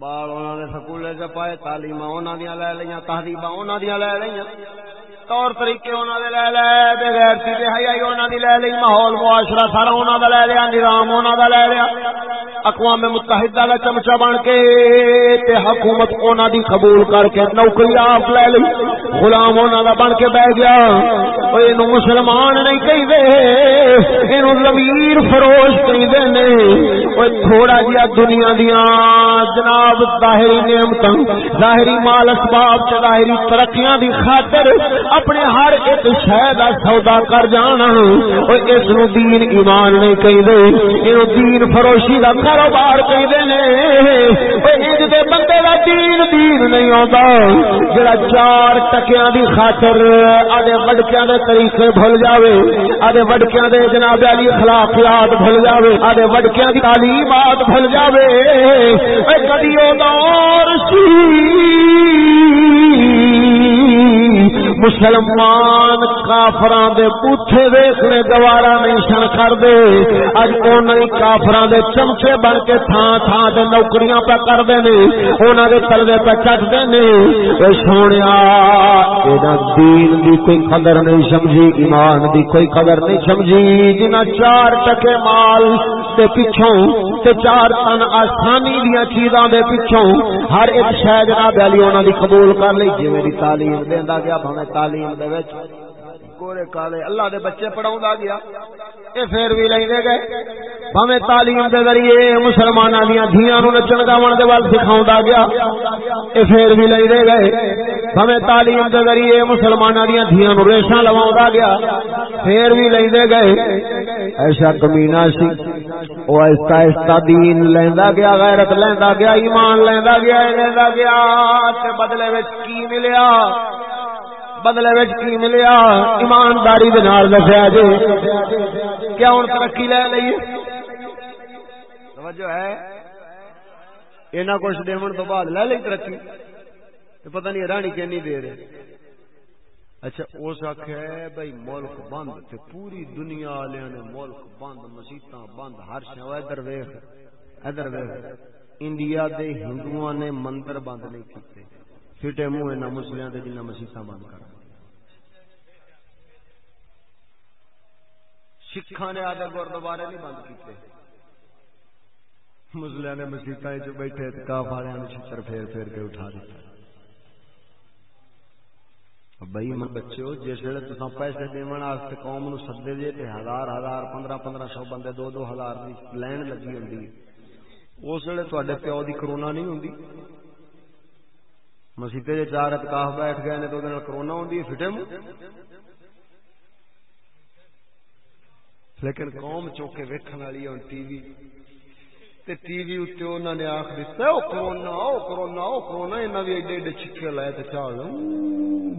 بال انہوں نے سکولے چ پائے تعلیم انہوں دیا لے لیا تہذیب انہوں دیا لے لیا طور طریقے انہوں نے لے لے، بغیر سی بے حیائی انہوں دی لے لی ماحول، معاشرہ سارا انہوں دا لے لیا، نظام انہوں دا لے لیا۔ اقوام متحدہ کا چمچا بن کے تے حکومت اونا دی قبول کر کے نوکری آپ لے لی، غلام اونا دا بن کے بہ گیا۔ او نو مسلمان نہیں کہی دے اینو ضمیر فروش کہی دے نے۔ او تھوڑا جیا دنیا دیاں جناب، ظاہری نعمتاں، ظاہری مال اسباب تے ظاہری ترقیاں دی خاطر اپنے ہر ایک شے دا سودا کر جانا۔ او اس نو دین ایمان نہیں کہی اینو دین فروشی دا کاروبار دے بندے کا دین دین نہیں آتا جڑا چار ٹکیا دی خاطر آدھے وڈکیا دے طریقے بھول جاوے، آدھے وڈکیا دے جناب علی اخلاقیات بھل جاوے آدھے وڈکیا دی تعلیمات بھل جاوے۔ اے کدی دور سی۔ مسلمان کافران دے پوچھے دیکھنے گوارا نہیں سن کر دے اج انہیں کافران دے چمچے بن کے تھان تھان دے نوکریاں پہ کر دے نے۔ انہاں دے تلوے پہ چٹ دے نے۔ اے سونیا، اینا دین دی کوئی قدر نہیں سمجھی، ایمان دی کوئی قدر نہیں سمجھی۔ جنہ چار ٹکے مال دے پچھوں تے چار تن آسانی دیاں چیزاں دے پچھوں ہر ایک شے جناب علی انہاں دی قبول کر لئی جویں دی تعلیم دیندا گیا بھویں تعلیم دے وچ۔ کورے کالے، اللہ دے بچے پڑھاؤں گیا۔ اے پھر بھی لیں دے گئے۔ بھاویں تعلیم دے ذریعے مسلماناں دیاں دھیاں نو نچن گاون دے ول سکھاوندا گیا۔ اے پھر بھی لیں دے گئے۔ بھاویں تعلیم دے ذریعے مسلماناں دیاں دھیاں نو ریشاں لواوندا گیا۔ پھر بھی لیں دے گئے۔ ایسا کمینہ سی۔ او آہستہ آہستہ دین لیندا گیا، غیرت لیندا گیا، ایمان لیندا گیا لیندا گیا۔ تے بدلے وچ کی ملیا؟ بدلے وچ کی ملیا؟ ایمانداری دے نال دسیا جی کیا ہن ترقی لے لئیے؟ توجہ ہے۔ اینا کچھ دیون تو بعد لے لئی ترقی۔ تو پتہ نہیں رانی کینی دے رہے اچھا اس آخیا بھائی ملک بند تے پوری دنیا والے نے ملک بند مسیطاں بند، ہر شے۔ ادھر ویکھ ادھر ویکھ۔ انڈیا دے ہندوؤں نے مندر بند نہیں کیتے۔ فٹے منہ نہ مسلیاں دے جنہ مسیطاں بند کر۔ سکھا نے آدھے گردوارے نہیں بند کیتے۔ مسلیاں نے مسیطاں چ بیٹھے کاف والے نے چھتر پھیر پھیر کے اٹھا دیتا۔ بئی من بچے جس ویلے تصا پیسے دون قوم نو سدے جے تے ہزار ہزار، پندرہ پندرہ سو بندے دو دو ہزار دی لین لگی ہوں اس ویلے تے پیو دی کرونا نہیں ہوں مسیطے جے چار اتکاف بیٹھ گئے نے تو کرونا ہوں فٹے منہ لیکن قوم چوکے ویکھن والی ہوں ٹی وی تے ٹی وی اتنے انہوں نے آخ دتا او کرونا او کرونا او کرونا انہوں بھی ایڈے ایڈے چھکے لائے تے چال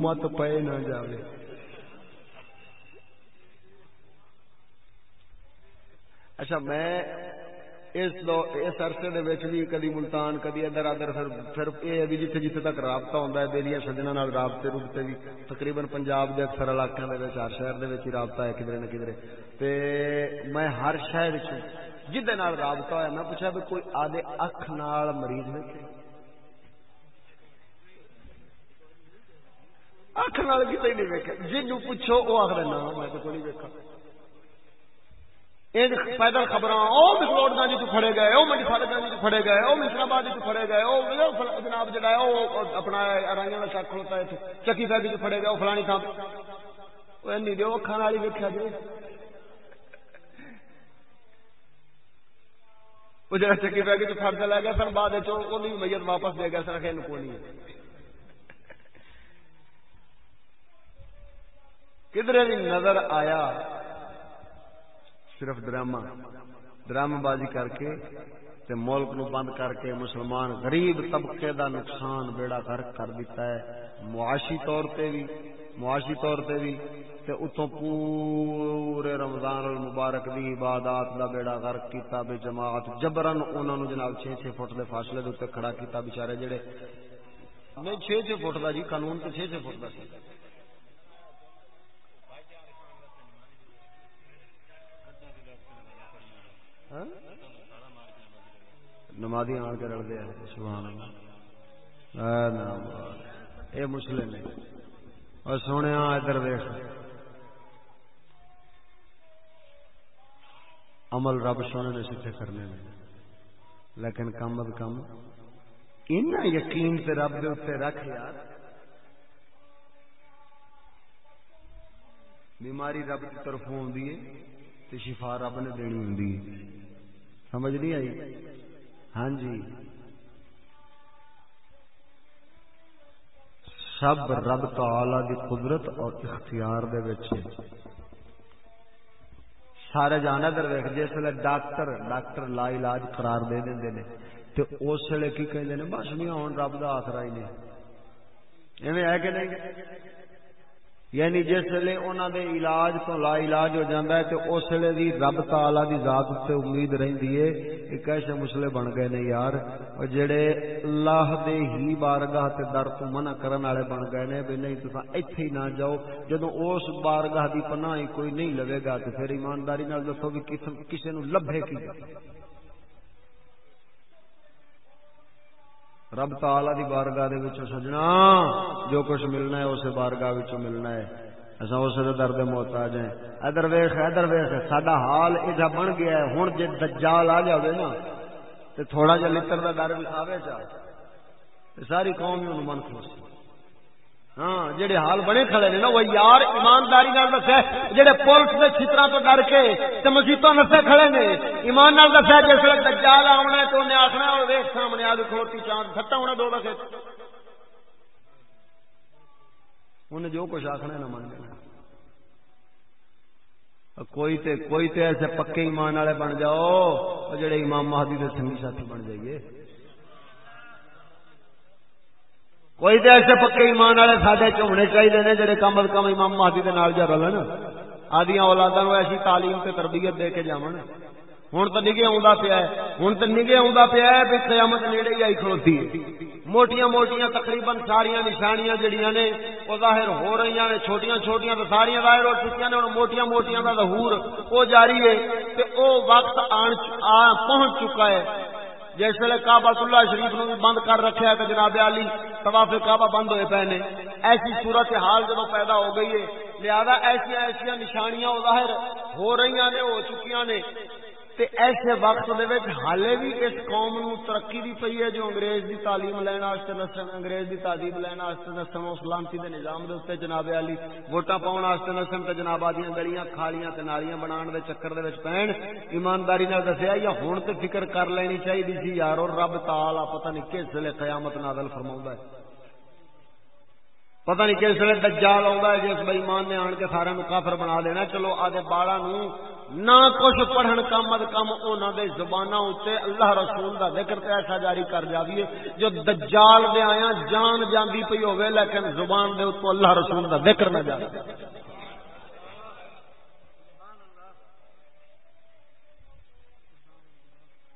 مت پے نہ جاوے اچھا میں اس لو اس عرصے دے وچ بھی کدی ملتان، کدی ادھر ادھر، پھر پھر اے بھی جتھے جتھے تک رابطہ ہوندا ہے بیلیاں سجنا نال رابطے روبتے بھی تقریباً پنجاب دے اکثر علاقیاں دے وچ، ہر شہر دے وچ رابطہ ہے کدھر نہ کدھر تے میں ہر شہر وچ جہد رابطہ ہوا میں پوچھا بھی کوئی آدھے اکھ نال مریض ویکے اکھ نال کتنے نہیں ویکیا جن پوچھو وہ آخر نہ میں تو کوئی ویکا پیدل خبر مسلوٹ گانجی تو پڑے گئے وہ منڈی فاطر گانجی تو پڑے گئے وہ مسلم آباد جی تو پڑے گئے وہ مطلب جناب جڑا ہے وہ اپنا رائیاں کا شک کھلوتا ہے چکی فیکٹری جی تو پڑے گئے وہ فلانی تھان وہ نہیں دے وہ اکھان والی ویکیا جی۔ وہ جڑا چکی پہ گئی فرد لے گیا سن، بعد میت واپس دے گیا سر کو نہیں کدھر نظر آیا صرف ڈرامہ ڈرامہ بازی کر کے تے ملک نو بند کر کے مسلمان غریب طبقے دا نقصان بیڑا کر کر دیتا ہے۔ معاشی طور تے بھی، معاشی طور تے بھی تے اتوں پورے رمضان المبارک دی عبادات دا بیڑا غرق کیتا بے جماعت۔ جبرن انہاں نو جناب 6 6 فٹ دے فاصلے دے اوپر کھڑا کیتا بیچارے جڑے۔ نہیں 6 6 فٹ دا جی قانون تے 6 6 فٹ دا سی۔ نمازی آن کے رڑ دیا سبحان اللہ۔ اے مسلم نے اور سونے ادھر دیکھ عمل رب سونے نے سیٹے کرنے میں لیکن کم از کم ان یقین سے رب دے اتنے رکھ یار۔ بیماری رب کی طرف ہوں تو شفا رب نے دینی ہوں سمجھ نہیں آئی؟ ہاں جی۔ سب رب تعالی دی قدرت اور اختیار دے سارے جانا در ویخ جس ویل ڈاکٹر ڈاکٹر لا علاج قرار دے دیں نے تو اس ویلے کی کہتے ہیں، بس نہیں آن رب کا آخرا ہی نہیں ایویں ہے کہ نہیں؟ یعنی جس ویلے انہوں دے علاج تو لا علاج ہو جاتا ہے تو اس ویلے بھی رب تالا دی ذات اتنے امید رہی ہے ایک ایسے مسلے بن گئے نے یار۔ اور جڑے اللہ دے ہی بارگاہ تے در تو منع کرن والے بن گئے نے بھی نہیں تو ایتھے ہی نہ جاؤ۔ جدو اس بارگاہ دی پناہ ہی کوئی نہیں لگے گا تو پھر ایمانداری نال دسو بھی کسی نو لبھے کی۔ رب تعالی دی بارگاہ دے وچ سجنا۔ جو کچھ ملنا ہے اسے بارگاہ وچ ملنا ہے۔ اسا اس دے درد محتاج ہیں۔ ادھر ویکھ ادھر ویکھ، ساڈا حال ایجا بن گیا ہے۔ ہن جے دجال آ جاوے نا، تے تھوڑا جا لتر دا ڈر بھی آوے جا۔ ساری قوم ہی من کھلوسی ہاں جڑے حال بنے کھڑے نے نا، وہ یار ایمانداری نال دسے، جڑے پولیس دے چھتراں تو ڈر کے تے مسجدوں نسے کھڑے نے، ایمان نال دسے جس وقت دجال آونا ہے تو نے آکھنا اور ویکھ سامنے آ کھوتی چاند ستا ہونا دو بسے انہیں جو کچھ آکھنا نہ مان لینا۔ کوئی تے کوئی تے ایسے پکے ایمان والے بن جاؤ، جڑے امام مہدی دے سنگی ساتھی بن جائیے۔ کوئی تو ایسے پکے ایمان والے سارے چونے چاہیے نے جڑے کم از کم امام مہدی کے نال جا رلن آدی اولادا ایسی تعلیم تے تربیت دے کے جاون۔ ہوں تو نگے آ پیا ہوں تو نگے آ پیا بھی قیامت نیڑے ہی آئی کھلوتی موٹیاں موٹیاں تقریباً ساریا نشانیاں جڑیاں نے وہ ظاہر ہو رہی نے، چھوٹیاں چھوٹیاں تو ساریا ظاہر ہو چکی نے ہوں موٹیاں موٹیاں کا ظہور وہ جاری ہے۔ کہ وہ وقت آن آ پہنچ چکا ہے۔ جس ویلے کعبہ اللہ شریف نو بند کر رکھا ہے تو جناب علی طواف کعبہ بند ہوئے پے نے۔ ایسی صورت حال جب پیدا ہو گئی ہے، لہذا ایسی ایسی نشانیاں ظاہر ہو رہی نے ہو چکی نے۔ تے ایسے وقت دے وچ حالے بھی اس قوم نو ترقی دی پئی ہے جو انگریز دی تعلیم لین واسطے نسن انگریز دی تعلیم لین واسطے نسن اس سلامتی دے نظام دے اوتے جناب علی ووٹاں پاون واسطے نسن تے جناب آدیاں گلیاں کھالیاں تے نالیاں بنان دے چکر دے وچ پین۔ ایمانداری نال دسیا یا ہن تے فکر کر لینی چاہیے سی یارو، رب تعالی پتہ نہیں کس ویلے قیامت نازل فرماوندا ہے۔ پتہ نہیں کس ویلے دجال آؤں ہے، جس بئیمان نے آن کے سارے نو کافر بنا دینا چلو آدھے بالا نو نہ کچھ پڑھن کم از کم انہوں دے زبان اتنے اللہ رسول دا ذکر تے ایسا جاری کر جاویے، جو دجال دے آیا جان جاندی پی ہوے لیکن زبان دے اتو اللہ رسول دا ذکر نہ جائے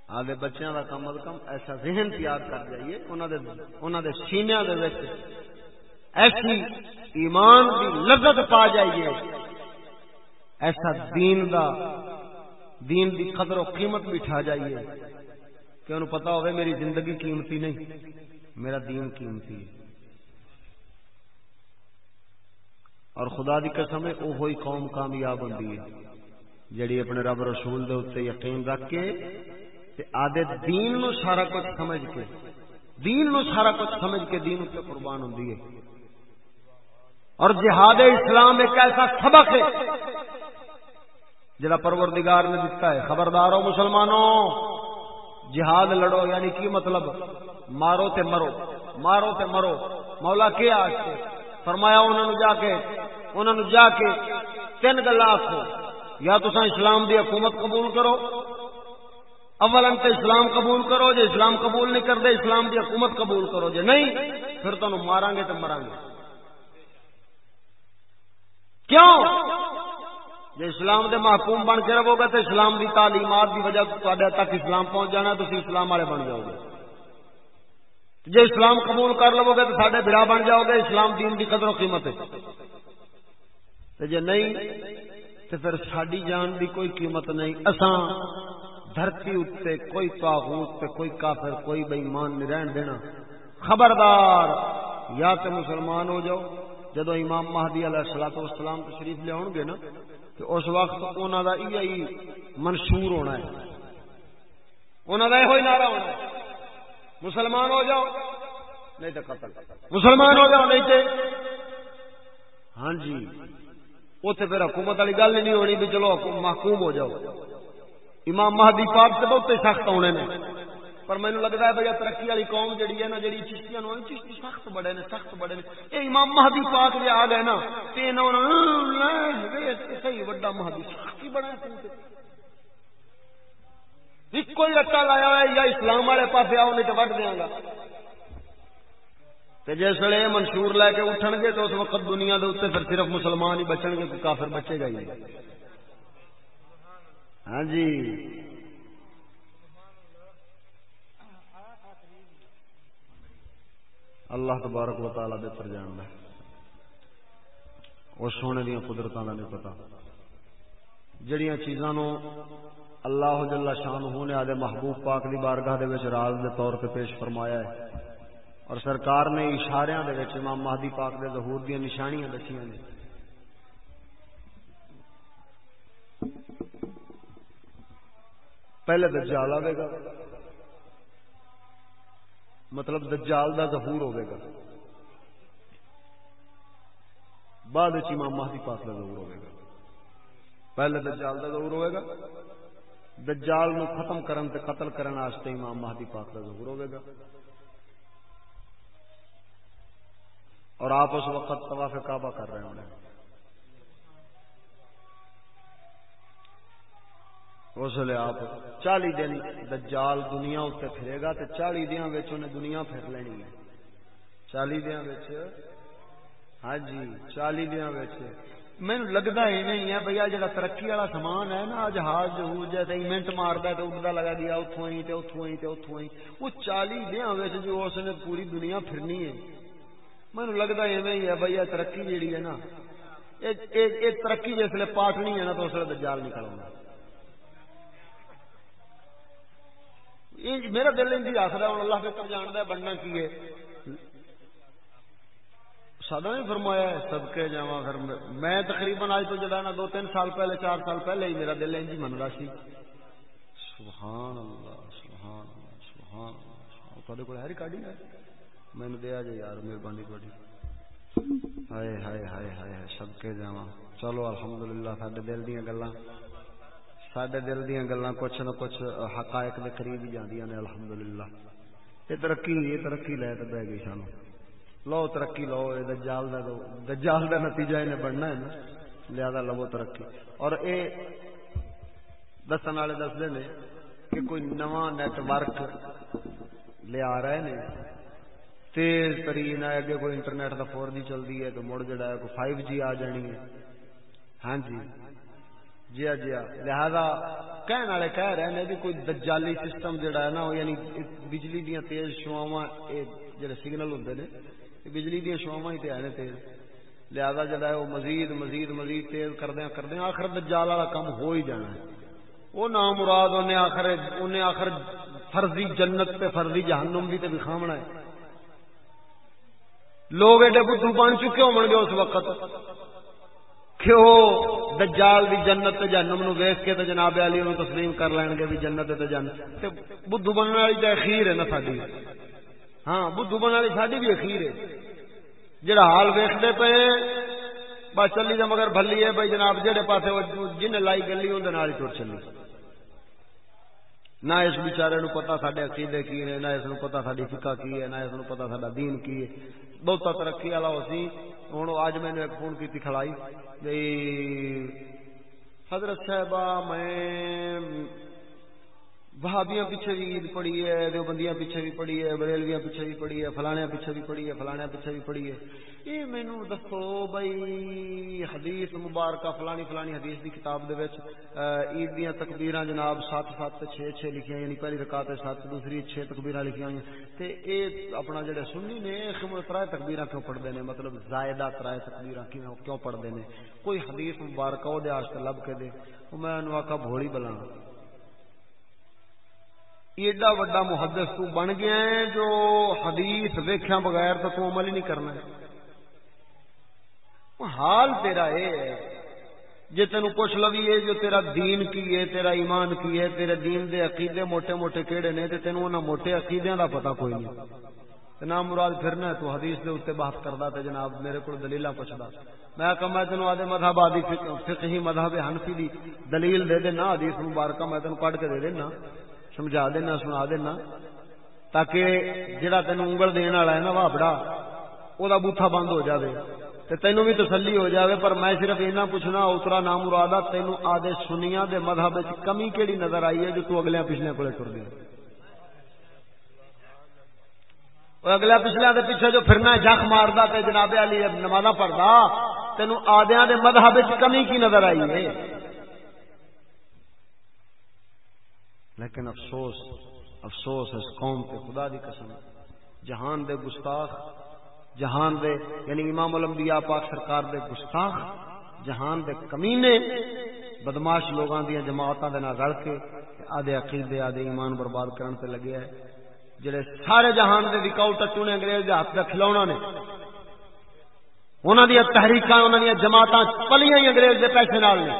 آدھے بچیاں دا کم از کم ایسا ذہن تیار کر جائیے انہوں دے سینیاں دے وچ ایسی ایمان کی لذت پا جائیے۔ ایسا دین دا، دین دی قدر و قیمت بٹھا جائیے۔ کہ انہوں پتا ہوئے میری زندگی قیمتی نہیں، میرا دین قیمتی ہے۔ اور خدا دی قسم ہے وہ قوم کامیاب ہوتی ہے۔ جڑی اپنے رب رسول دے اتنے یقین رکھ کے تے آدھے دین نو سارا کچھ سمجھ کے، دین نو سارا کچھ سمجھ کے دین اتنے قربان ہوتی ہے۔ اور جہاد اسلام ایک ایسا سبق ہے جڑا پروردگار نے دیتا ہے۔ خبردار ہو مسلمانوں جہاد لڑو یعنی کی مطلب؟ مارو تے مرو، مارو تے مرو۔ مولا کیا فرمایا انہوں نے جا کے انہوں نے جا کے تین گلا آخو یا تو اسلام دی حکومت قبول کرو؟ اول انت اسلام قبول کرو جی اسلام قبول نہیں کرتے اسلام دی حکومت قبول کرو۔ جی نہیں، پھر تمہیں مارا گے تو مرا گے کیوں؟ جی اسلام دے محکوم بن کے رہو گے تو اسلام دی تعلیمات دی وجہ تک اسلام پہنچ جانا تھی اسلام والے بن جاؤ گے۔ جی اسلام قبول کر لو گے تو سارے برا بن جاؤ گے، اسلام دین دی قدر و قیمت جی نہیں، تو پھر ساری جان دی کوئی قیمت نہیں۔ اساں دھرتی اتنے کوئی تاغوت کوئی کافر، کوئی بےمان نہیں رہن دینا۔ خبردار، یا تو مسلمان ہو جاؤ۔ جدو امام مہدی علیہ السلام اسلام تشریف لیا گے نا تو اس وقت انہوں کا یہ منشور ہونا ہے۔ انہوں کا یہ نعرہ ہونا ہے۔ مسلمان ہو جاؤ، نہیں تو قتل۔ مسلمان ہو جاؤ، نہیں تو ہاں جی۔ اتنے پھر حکومت والی گل نہیں ہونی بھی چلو، محکوم ہو جاؤ۔ امام مہدی پاک سے بہت سخت ہونے نے۔ پر مینو لگتا ہے بھائی ترقی والی قوم جہی ہے نا جی چشتیاں چشتی سخت بڑے نے، سخت بڑے نے۔ یہ امام مہدی پاک جی آ گئے نا صحیح وا مہدی سخت ہی بڑا ایک ہی رٹا لایا ہوا یا اسلام والے پاس آؤ، نہیں تو وڈ دیا گا۔ جس ویلے منشور لے کے اٹھن گے تو اس وقت دنیا کے اتنے پھر صرف مسلمان ہی بچن گے کافر بچے گا ہی ہاں جی۔ اللہ تبارک و تعالی بہتر جان ہے۔ وہ سونے دیا قدرت کا نہیں پتا جڑیاں چیزاں نو اللہ جل شان نے آدھے محبوب پاک دی بارگاہ دے وچ راز دے طور پہ پیش فرمایا ہے۔ اور سرکار نے اشاریاں دے وچ امام مہدی پاک دے ظہور دی نشانیاں دسیاں نے۔ پہلے دجال آئے گا۔ مطلب دجال دا ظہور ہوئے گا۔ بعد امام مہدی پاک کا ظہور ہوئے گا۔ پہلے دجال دا ظہور ہوئے گا۔ دجال نو ختم کرن تے قتل کرن واسطے امام مہدی پاک کا ظہور ہوئے گا۔ اور آپ اس وقت طواف کعبہ کر رہے ہوں۔ اس لیے آپ چالی دن دجال دنیا اتنے پھرے گا تو چالی دیا دنیا پھر لینی ہے۔ چالی دیا ہاں جی چالی دیا مینو لگتا ہی نہیں ہے بھیا جا ترقی والا سامان ہے نا جہاز جہاز منٹ مارتا تو اڈتا لگا گیا اتوں ہی تو اتوں ہی تو اتوں ہی۔ وہ چالی دیا جو اس نے پوری دنیا پھرنی ہے۔ مینو لگتا ہی ہے بھائی ترقی جیڑی ہے نا، یہ ترقی جسے پاٹنی ہے نا تو اس لیے دجال نکلنا میرا دل ان کی آخر ہوں اللہ بہتر جانتا ہے، بننا کی ہے؟ سادہ نہیں فرمایا سب کے جا پھر میں تقریباً آج تو جڑا نا دو، تین سال پہلے، چار سال پہلے ہی میرا دل انج من رہا سی۔ سبحان اللہ سبحان اللہ سبحان اللہ۔ تھوڑے کو ہے ریکارڈنگ؟ ہے مینو دیا جی یار، مہربانی تھوڑی ہائے ہائے ہائے ہائے سب کے جا چلو، الحمدللہ سڈے دل دیا گلا سڈے دل دیا گلا کچھ نہ کچھ حقائق کے قریب ہی جاندیاں نے، الحمدللہ۔ یہ ترقی یہ ترقی لے تو بہ گئی سانو لو ترقی لو یہ دجال دا دجال دا نتیجہ انہیں بننا ہے نا۔ لہذا لو ترقی۔ اور اے دسن والے دستے نے کہ کوئی نواں نیٹ ورک لیا رہے نے۔ تیز ترین ہے، اگے کوئی انٹرنیٹ کا فور جی چلتی ہے تو مڑ جڑا ہے، کوئی فائیو جی آ جانی ہے۔ ہاں جی۔ جی ہاں جی ہاں۔ لہذا کہنے والے کہہ رہے ہیں بھی کوئی دجالی سسٹم جڑا ہے نا یعنی بجلی دیا تیز شواوا جڑے سگنل ہوں نے بجلی دیا شواوا ہی تو ہے تیز۔ لہذا جڑا ہے، وہ مزید مزید مزید تیز کردیا کردیا آخر دجال والا کام ہو ہی جانا ہے۔ وہ نام مراد انہیں آخر انہیں آخر فرضی جنت تے فرضی جہنم بھی تے دکھاونا ہے۔ لوگ ایڈے بدھو بن چکے ہو گے اس وقت۔ کہ وہ دجال دی جنت تے جہنم نو ویکھ کے تے جناب علی نو تسلیم کر لین گے بھی جنت تے جنت تے بدھو بننے والی تے اخیر ہے نا ساڈی۔ ہاں بدھو بننے والی ساڈی بھی اخیر ہے۔ جڑا حال ویکھدے پے بس چلی دے مگر بھلی ہے بھائی جناب جہے پاسے جن لائی گلی اندر نال ہی ٹر چلی۔ نہ اس بیچارے نو پتا سڈے عقیدے کی نے نہ اس نو پتا ساری فکا کی ہے، نہ اس نو پتا سڈا دین کی ہے۔ بہت ترقی والا ہو سی ہوں اج میں ایک فون کی کھڑائی بھائی حضرت صاحبہ میں وہابیاں پیچھے بھی عید پڑی ہے دیوبندیاں پیچھے بھی پڑی ہے بریلویاں پیچھے بھی پڑی ہے فلانے پیچھے بھی پڑی ہے فلانے پیچھے بھی پڑی ہے یہ مینو دسو بھائی حدیث مبارکہ فلانی فلانی حدیث دی کتاب دے وچ عید دیاں تکبیراں جناب سات سات چھ چھ لکھیاں یعنی پہلی رکعت سات دوسری چھ تکبیراں لکھیاں ہوئی تے اے اپنا جڑے سنی نے خمر ترائے تکبیراں کیوں پڑھدے نے مطلب زائدہ ترائے تکبیراں کیوں کیوں پڑھدے نے کوئی حدیث مبارکہ او دے لب کے دے میں انو آکا بھوڑی بلاں ایڈا وڈا محدث تو بن گیا ہے جو حدیث ویکھیا بغیر تو تو عمل ہی نہیں کرنا ہے۔ حال تیرا اے ہے، جے تینو پوچھ لوی ہے جو تیرا دین کی ہے، تیرا ایمان کی ہے، تیرے دین دے عقیدے موٹے موٹے کیڑے نے، تے تینو انہاں موٹے عقیدیاں دا پتہ کوئی نہیں۔ تے نام مراد پھرنا ہے، تو حدیث دے اوتے بحث کردا تے جناب میرے کول دلیلاں پوچھدا۔ میں کہا میں تینو آدے مذہب آدی فقہی مذہب حنفی دی دلیل دے دے نا حدیث مبارکہ میں تینو کڈ کے دے دینا۔ سمجھا دینا، سنا دینا۔ تاکہ جڑا تین انگل دن والا ہے نا وابڑا وہ بوتھا بند ہو جاوے۔ تے تینوں بھی تسلی ہو جاوے، پر میں صرف اینا پوچھنا اترا نام مرادا تینوں آدھے سنیا دے مذہب کمی کیڑی نظر آئی ہے جو تو اگلے پچھلے کو ٹر گیا اگلے پچھلے دے پیچھے جو پھرنا جخ ماردا تے جناب علی نمازاں پڑھدا تینوں آدھیاں دے مذہب کمی کی نظر آئی ہے؟ لیکن افسوس افسوس اس قوم کے خدا دی قسم۔ جہان دے گستاخ، جہان دے یعنی امام الانبیاء پاک سرکار دے گستاخ، جہان دے کمینے، بدماش لوگاں دیاں جماعتاں دے نال رل کے آدھے عقیدے، آدھے ایمان برباد کرن تے لگے ہے۔ جڑے سارے جہان دے وکاؤ ٹٹو نے انگریز دے ہاتھ تے کھلونا نے، انہاں دی تحریکاں، انہاں دی جماعتاں پلیاں ہی انگریز دے پیسے نال نے۔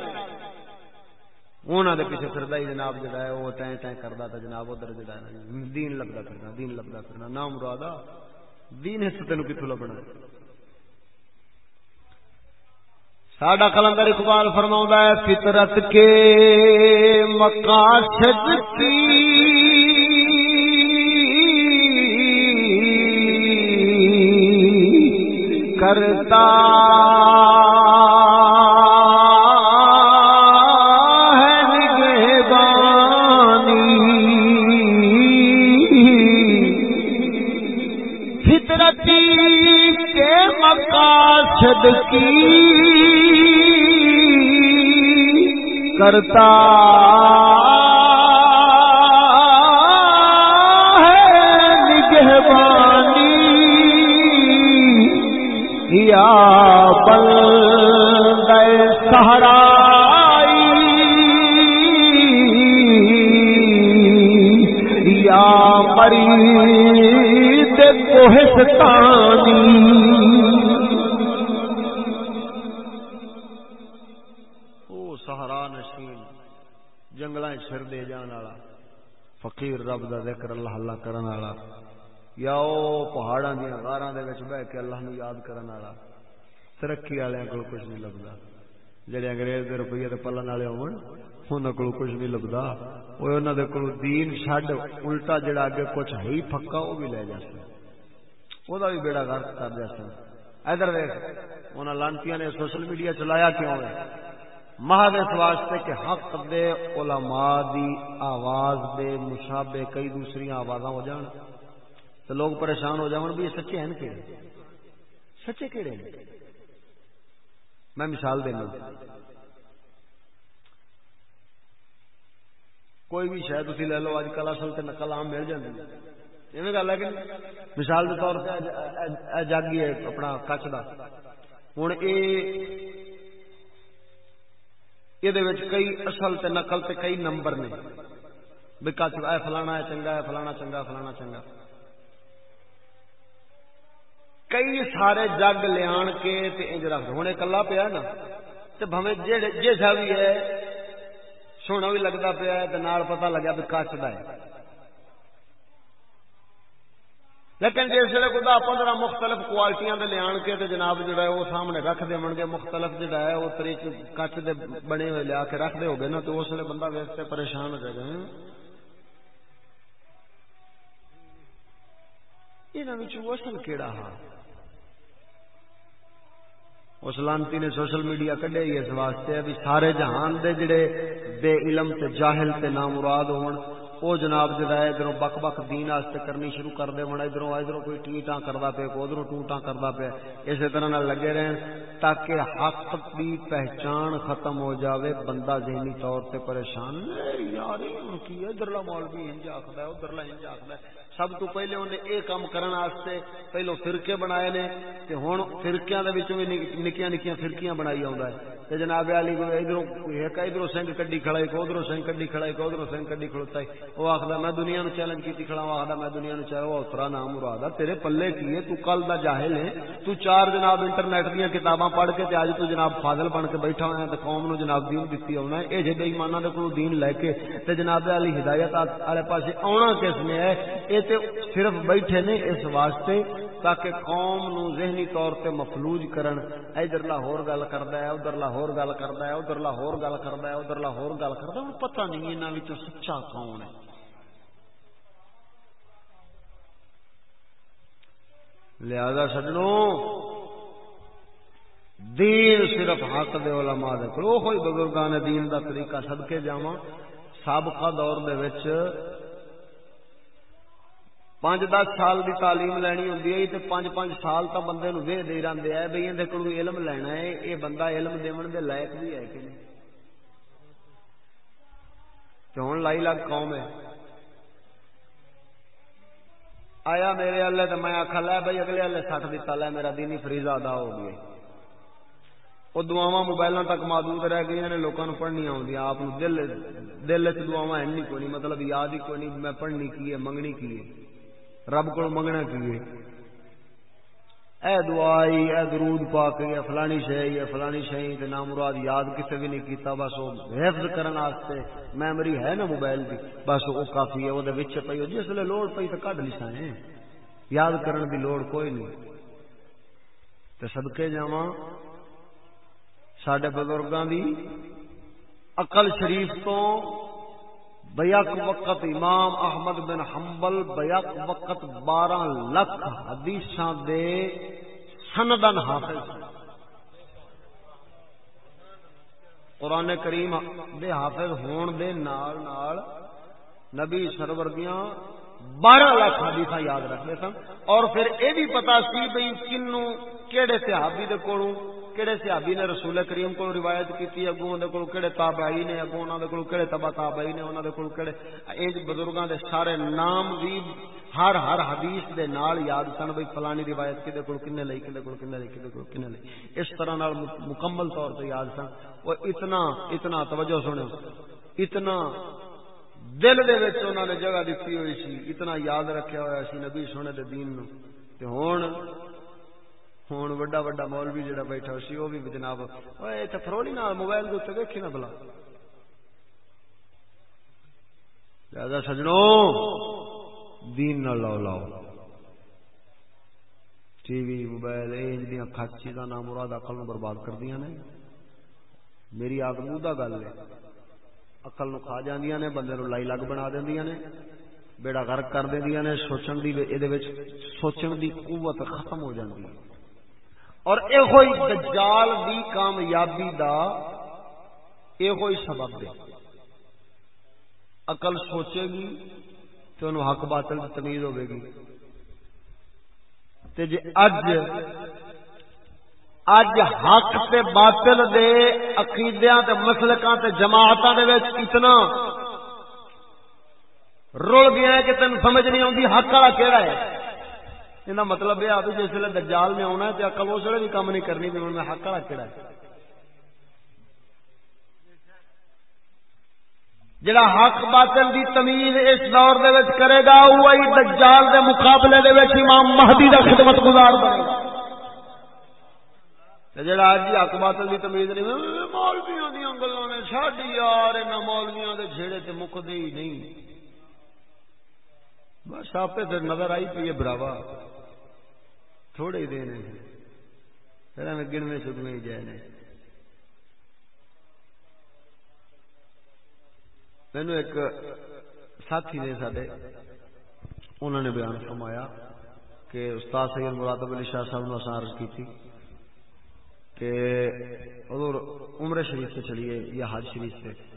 انہوں نے پیچھے پھر ہی جناب جڑا ہے، وہ تین تین کرتا تھا جناب، ادھر جڑا ہے۔ دین لبدا کرنا دین لبدا کرنا نہ مراد دین اس تین کتوں لبنا ساڈا کلندر اقبال فرما ہے، فطرت کے مقاصد کی کرتا مقاصد کی کرتا ہے نگہبانی یا بل سہرا یا مری سہارا فقیر رب دا ذکر اللہ اللہ کرن والا۔ یا او پہاڑاں دی غاراں دے وچ بیٹھ کے اللہ نو یاد کرن والا۔ ترقی والے کول کچھ نہیں لبدا۔ جڑے انگریز دے روپیے تے پلن والے ہون، انہاں کول کچھ نہیں لبدا۔ او انہاں دے کول دین چھڈ، الٹا جڑا اگے کچھ ہے ہی پھکا او بھی لے جاسے او دا بھی بیڑا غرق کر جاسے ادھر دیکھ انہاں لانتیاں نے سوشل میڈیا چلایا کیوں ہے؟ محض اس واسطے کہ حق دے علماء دی آواز دے مشابے کئی دوسری آوازاں ہو جان۔ تو لوگ پریشان ہو جاؤں بھی یہ سچے ہیں کہڑے سچے کہڑے ہیں؟ میں مثال دینا۔ کوئی بھی شاید تھی لے لو اج کل اصل تے نقل عام مل جاتی ہے گل ہے کہ مثال کے طور پہ جاگی ہے اپنا کچھ کا ہوں یہ یہ کئی اصل تے نقل تے کئی نمبر نے بکا اے فلانا ہے چنگا ہے فلانا چنگا فلانا چنگا کئی سارے جگ لیا کے انج رکھ ہوں کلا پیا نا تو بھویں جیسا بھی ہے سونا بھی لگتا پیا ہے پتا لگا بھی کچھ کا ہے لیکن جس ویلے کوئی پندرہ مختلف کوالٹیاں دے لیا کے تے جناب جڑا ہے وہ سامنے رکھ دے گے مختلف جڑا ہے وہ طریق کچ دے بنے ہوئے لیا کے رکھ دے ہو گئے نا تو اس ویلے بندہ ویس سے پریشان ہو جائے گا ہاں؟ یہ اصل کیڑا ہا؟ اس لانتی نے سوشل میڈیا کڈے اس واسطے بھی سارے جہان دے جڑے بے علم تے جاہل تے نامراد ہون۔ وہ جناب جہاں ادھر بک بک دین واسطے کرنی شروع کر دے ہونا ادھر ادھر کوئی ٹیٹاں کرتا پیا، کوئی ادھر ٹوٹاں کرتا پیا۔ اسی طرح نہ لگے رہن تاکہ حق کی پہچان ختم ہو جاوے، بندہ ذہنی طور سے پریشان۔ یار کی ادھرلا مال انج آخر ادھرلا انج آخر سب تو پہلے انہیں یہ کام کرنے واسطے پہلو فرقے بنائے نے، تے ہن فرقیاں دے وچ بھی نکیاں نکیاں فرقیاں بنائی آوندا ہے۔ تے جناب علی کو ادھروں ایک ادھروں سنگ کڈی کھڑا ہے کو ادھروں سنگ کڈی کھڑا ہے کو ادھروں سنگ کڈی کھڑوتا ہے۔ وہ آخدا، میں دنیا نو چیلنج کیتی کھڑا ہوں. آخدا، میں دنیا نو چاہے وہ اترا نام مراد تیرے پلے کی تو کل دا جاہل ہے، تو چار جناب انٹرنیٹ دیاں کتاباں پڑھ کے تے اج تو جناب فاضل بن کے بیٹھا ہوا ہے، تے قوم نو جناب دین دتی ہونا ہے. اے جے بے ایماناں دے کولوں دین لے کے تے جناب علی ہدایت والے پاسے آونا کس نے ہے اے تے صرف بیٹھے نے اس واسطے تاکہ قوم نو ذہنی طور تے مفلوج کرن۔ ادھر لاہور گل کردا ہے، ادھر لاہور گل کردا ہے، ادھر لاہور گل کردا ہے، ادھر لاہور گل کردا ہے پتہ نہیں انہاں وچوں سچا کون ہے۔ لہذا سجنوں دین صرف حق دے علماء دے کلو کوئی بزرگان دین دا طریقہ صدقے جاواں۔ سابقہ دور دے وچ پانچ دس سال دی تعلیم لینی ہوں تو پانچ پانچ سال تو بندے نو وے دے رہے ہیں بھائی اندر کو علم لینا ہے، یہ بندہ علم دیون دے لائق بھی ہے کہ نہیں؟ تو لائی لگ قوم ہے۔ آیا میرے والے تو میں آخا لے بھائی اگلے والے سٹ دتا، لے میرا دینی فریضہ ادا ہو گیا۔ وہ دعوا موبائل تک محدود رہ گئی نے لوگوں پڑھنی آدی آپ دل دل چ دعوا ہے، نہیں کوئی مطلب یاد ہی کوئی نہیں، میں پڑھنی کی ہے، منگنی کی ہے، رب کو منگنا کی ہے۔ اے دعائی، اے درود پاک، اے فلانی شے اے فلانی شے تے نام مراد یاد کسے بھی نہیں کیتا، بس او حفظ کرن واسطے میموری ہے نا موبائل دی، بس او کافی ہے او دے وچ پئی ہو، جس لے لوڑ پئی تے کڈ لساں یاد کرن دی لوڑ کوئی نہیں۔ تے صدقے جاواں، ساڈے بزرگاں دی عقل شریف تو بیک وقت امام احمد بن حنبل بیک وقت بارہ لکھ حدیث دے سندن حافظ قرآن کریم دے حافظ ہون دے نال نال نبی سرور دیاں بارہ لاکھ حدیث یاد رکھتے سن اور پھر یہ بھی پتا سی بھائی کنو کہڑے صحابی دے کولوں کہڑے صحابی نے رسول کریم کو روایت کی اگوں دے کول کہڑے تابعی نے، اگوں انہاں دے کہڑے تبع تابعی نے، انہاں دے کول کہڑے انج بزرگاں دے سارے نام بھی ہر ہر حدیث دے نال یاد سن بھئی فلانی روایت کدے کول کنے لئی کدے کول کنے لئی کدے کول کنے لئی۔ اس طرح نال مکمل طور تے یاد سن۔ وہ اتنا اتنا، توجہ سنو۔ اتنا دل دے وچ انہاں نے جگہ دتی ہوئی سی، اتنا یاد رکھیا ہوا سی نبی سونے دے دین نو تے ہن ہوں وڈا وڈا مولوی جڑا بیٹھا سی وہ بھی جناب فرولی نہ موبائل کے اتنے دیکھی نہ بلا لہذا سجنوں دین نہ لاؤ لاؤ ٹی وی موبائل یہ خچ چیزاں نام مراد اقل نو برباد کر دیا نے میری آگ منہ گل ہے اقل نو کھا جاندیاں نے بندے نو لائی لگ بنا دیندیاں نے بیڑا غرق کر دیندیاں نے سوچن دی اے وچ سوچن دی قوت ختم ہو جاندی ہے اور اے ہوئی دجال دی کامیابی دا اے ہوئی سبب ہے عقل سوچے گی تو انہوں حق باطل کی تمیز ہوے گی۔ تے جے اج اج حق تے باطل دے عقیدیاں تے مسلکاں تے جماعتاں دے وچ اتنا رول گیا ہے کہ تین سمجھ نہیں آتی حق والا کہڑا ہے۔ یہ مطلب یہ آتی جس ویلے دجال میں آنا ہے تو اکل اس ویلے بھی کام نہیں کرنی بھی میں حق والا کہڑا جڑا حق باطل دی تمیز اس دور دے وچ کرے گا وہی دجال دے مقابلے دے وچ امام مہدی دا خدمت گزار بنے گا جڑا اج حق باطل دی تمیز نہیں مولویاں دی گلاں نے چھڈی یار انہاں مولویاں دے جھیڑے تے مکدے ہی نہیں بس آپ پھر نظر آئی پی ہے براوا تھوڑے ہی دینے پھر ہمیں گنوے سدوے ہی جائے مینو ایک ساتھی نے سڈے انہوں نے بیان فرمایا کہ استاد سید مراد علی شاہ صاحب نے عرض کی تھی کہ حضور عمر شریف سے چلیے یا حج شریف سے۔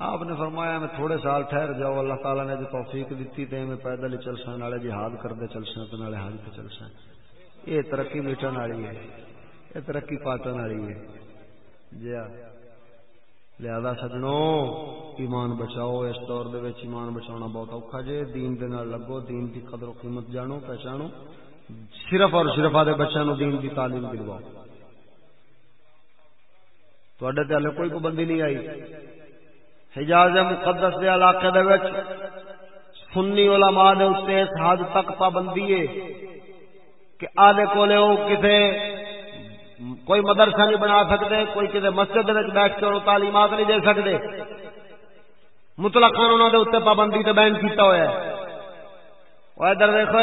آپ نے فرمایا، میں تھوڑے سال ٹھہر جاؤ، اللہ تعالیٰ نے جو توفیق دیتی تے میں پیدل چل سا نالے جہاد کرتے چل سا تو نالے حج پہ چل سا یہ ترقی میٹن والی ہے، یہ ترقی پاٹن والی ہے۔ جی ہاں۔ لہذا سجنوں ایمان بچاؤ، اس دور دے وچ ایمان بچاؤنا بہت اوکھا جے۔ دین دے نال لگو، دین دی قدر و قیمت جانو، پہچانو۔ صرف اور صرف آدھے بچوں نو دین دی تعلیم دلواؤ۔ تے کوئی پابندی نہیں آئی۔ حجاز مقدس دے علاقے دے وچ سنی علماء دے اوتے اس حد تک پابندی ہے کہ آدھے کولے او کسے کوئی مدرسہ نہیں بنا سکتے، کوئی کسی مسجد بیٹھ کے تعلیمات نہیں دے سکتے۔ مطلق انہوں نے اتنے پابندی تو بین کیتا ہوا ہے۔ ادھر دیکھو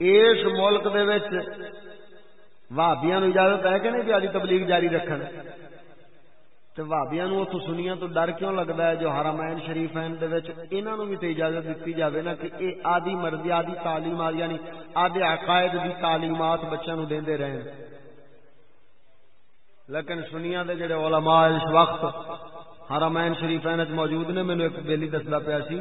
اس ملک دے وابیا اجازت ہے کہ نہیں بھی آدھی تبلیغ جاری رکھن؟ تو بھابیا نو اتو سنیا تو ڈر کیوں لگتا ہے جو حرمین شریف انہوں بھی تو اجازت دیتی جاوے نا کہ اے آدھی مرضی آدھی تعلیم آدھی یعنی آدھے عقائد دی تعلیمات بچوں نو دیندے رہن۔ لیکن سنیا دے جڑے علماء اس وقت حرمین شریفین موجود نے مینو ایک بیلی دستا پیا سی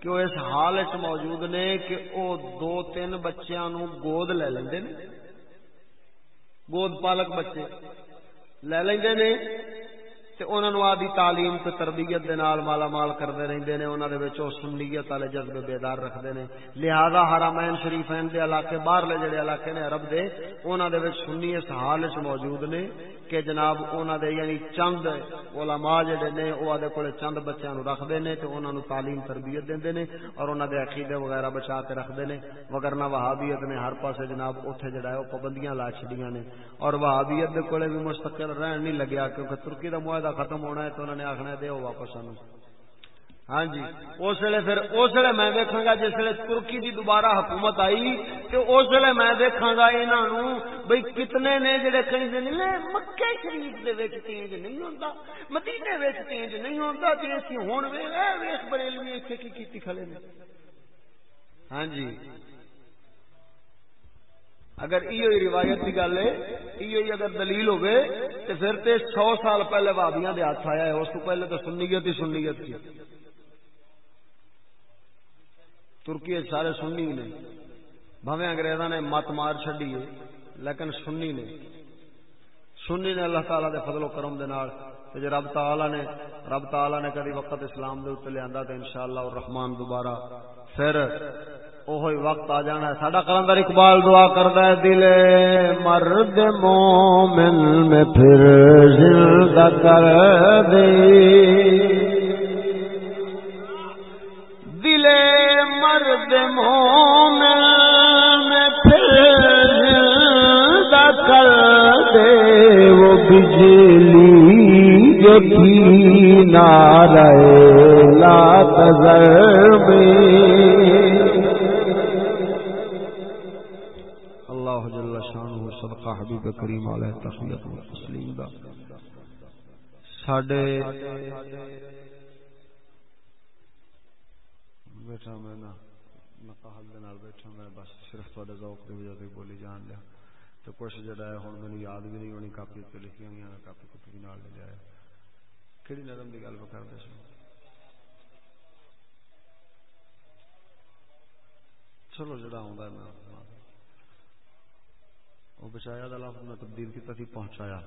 کہ وہ اس حال موجود نے کہ او دو تین بچیاں نو گود لے لیندے نے۔ گود پالک بچے لے لیندے نے۔ تے انہاں نو آدی تعلیم تے تربیت دے نال مالا مال کردے رہندے نے، انہاں دے وچ او سنیت والے جذبے بیدار رکھدے نے۔ لہذا حرمین شریفین دے علاقے باہر جڑے علاقے نے عرب دے، انہاں دے وچ سنی اس حال وچ موجود نے کہ جناب انہاں دے یعنی چند علماء جڑے نے، او دے کولے چند بچیاں نو رکھدے نے تے انہاں نو تعلیم تربیت دیندے نے اور انہاں دے عقیدے وغیرہ بچا کے رکھدے نے۔ وگرنہ وہابیت نے ہر پاسے جناب اوتھے جڑا ہے، او پابندیاں لا چھڑیاں نے۔ اور وہابیت دے کولے بھی مستقل رہن نہیں لگیا کیونکہ ترکی دا معاہدہ ختم ہونا ہے تو انہوں نے آخنا دے واپس سانو ہاں جی۔ اس ویلے پھر اس ویلے میں دیکھا گا جس ویلے ترکی دی دوبارہ حکومت آئی تو اس ویلے میں دیکھا گا انہوں بھائی کتنے نے جڑے کہیں مکے شریف دے وچ چینج نہیں ہوندا مدینے وچ چینج نہیں ہوندا تے اسی ہن ویکھ بریلوی ایتھے کی کیتی کھلے نے۔ ہاں جی۔ اگر ایو ہی روایت کی گل ہے ایو ہی اگر دلیل ہوگی تو پھر تے سو سال پہلے بابیاں دے ہاتھ آیا ہے، اس کو پہلے تو سنیت ہی سنیت تھی۔ ترکی سارے سنی نے۔ بھویں انگریزاں نے مت مار چڈی ہے، لیکن سنی نے۔ سنی نے اللہ تعالیٰ دے فضل و کرم دے نال۔ جی رب تعالی نے، رب تعالی نے کدی وقت اسلام دے اتنے لیا تو ان شاء اللہ رحمان دوبارہ پھر وہی وقت آ جانا ہے۔ ساڈا کلندر اقبال دعا کرتا ہے دل مرد مومن میں پھر زندہ کر دے۔ دل مرد مومن میں پھر زندہ کر دے۔ وہ بجلی تھی نعرہ لا تذر اللہ جل شانہ حبیب کریم علیہ تخلیت و تسلیم دا۔ ساڈے بیٹھا میں نا نقاہل دے نال بیٹھا میں بس صرف تہاڈے ذوق دی وجہ تے بولی جان لیا۔ تو کچھ جڑا ہے ہن مینوں یاد بھی نہیں ہونی کاپی تے لکھی ہوئی ہیں کاپی کپی بھی نال لے جایا کیڑی نظم دی گل کردے سو چلو جڑا ہوندا ہے میں وہ بچایا دا لفظ میں تبدیل کیتا سی پہنچایا۔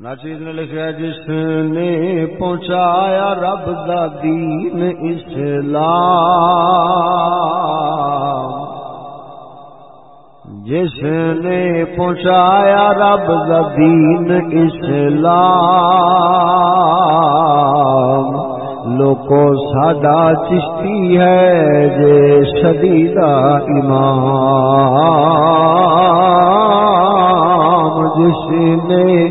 ناچیز نے لکھا جس نے پہنچایا رب دا دین اسلام۔ جس نے پہنچایا رب دا دین اسلام۔ لوکو ساڈا چشتی ہے جے شدیدہ امام، جس نے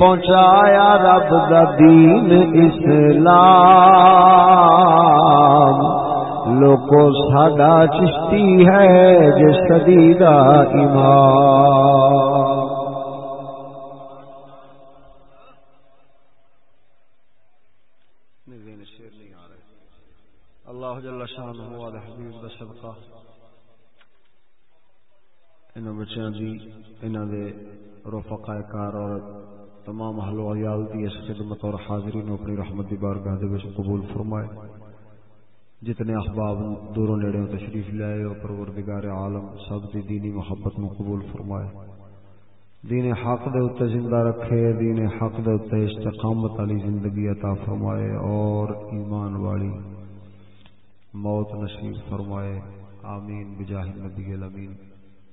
پہنچایا رب دا دین اسلام۔ لوکو ساڈا چشتی ہے جس صدی امام۔ اللہ جل شانہ والے حبیب دا صدقہ انہاں بچیاں دی انہاں دے رفقا کار اور تمام اہل و عیال دی اس خدمت اور حاضرین اپنی رحمت دی بارگاہ دے وچ قبول فرمائے۔ جتنے احباب دوروں نیڑے تشریف لائے اور پروردگار عالم سب دی دینی محبت نو قبول فرمائے۔ دین حق دے اوتے زندہ رکھے، دین حق دے اوتے استقامت والی زندگی عطا فرمائے اور ایمان والی موت نصیب فرمائے. آمین. بجاہ النبی الامین.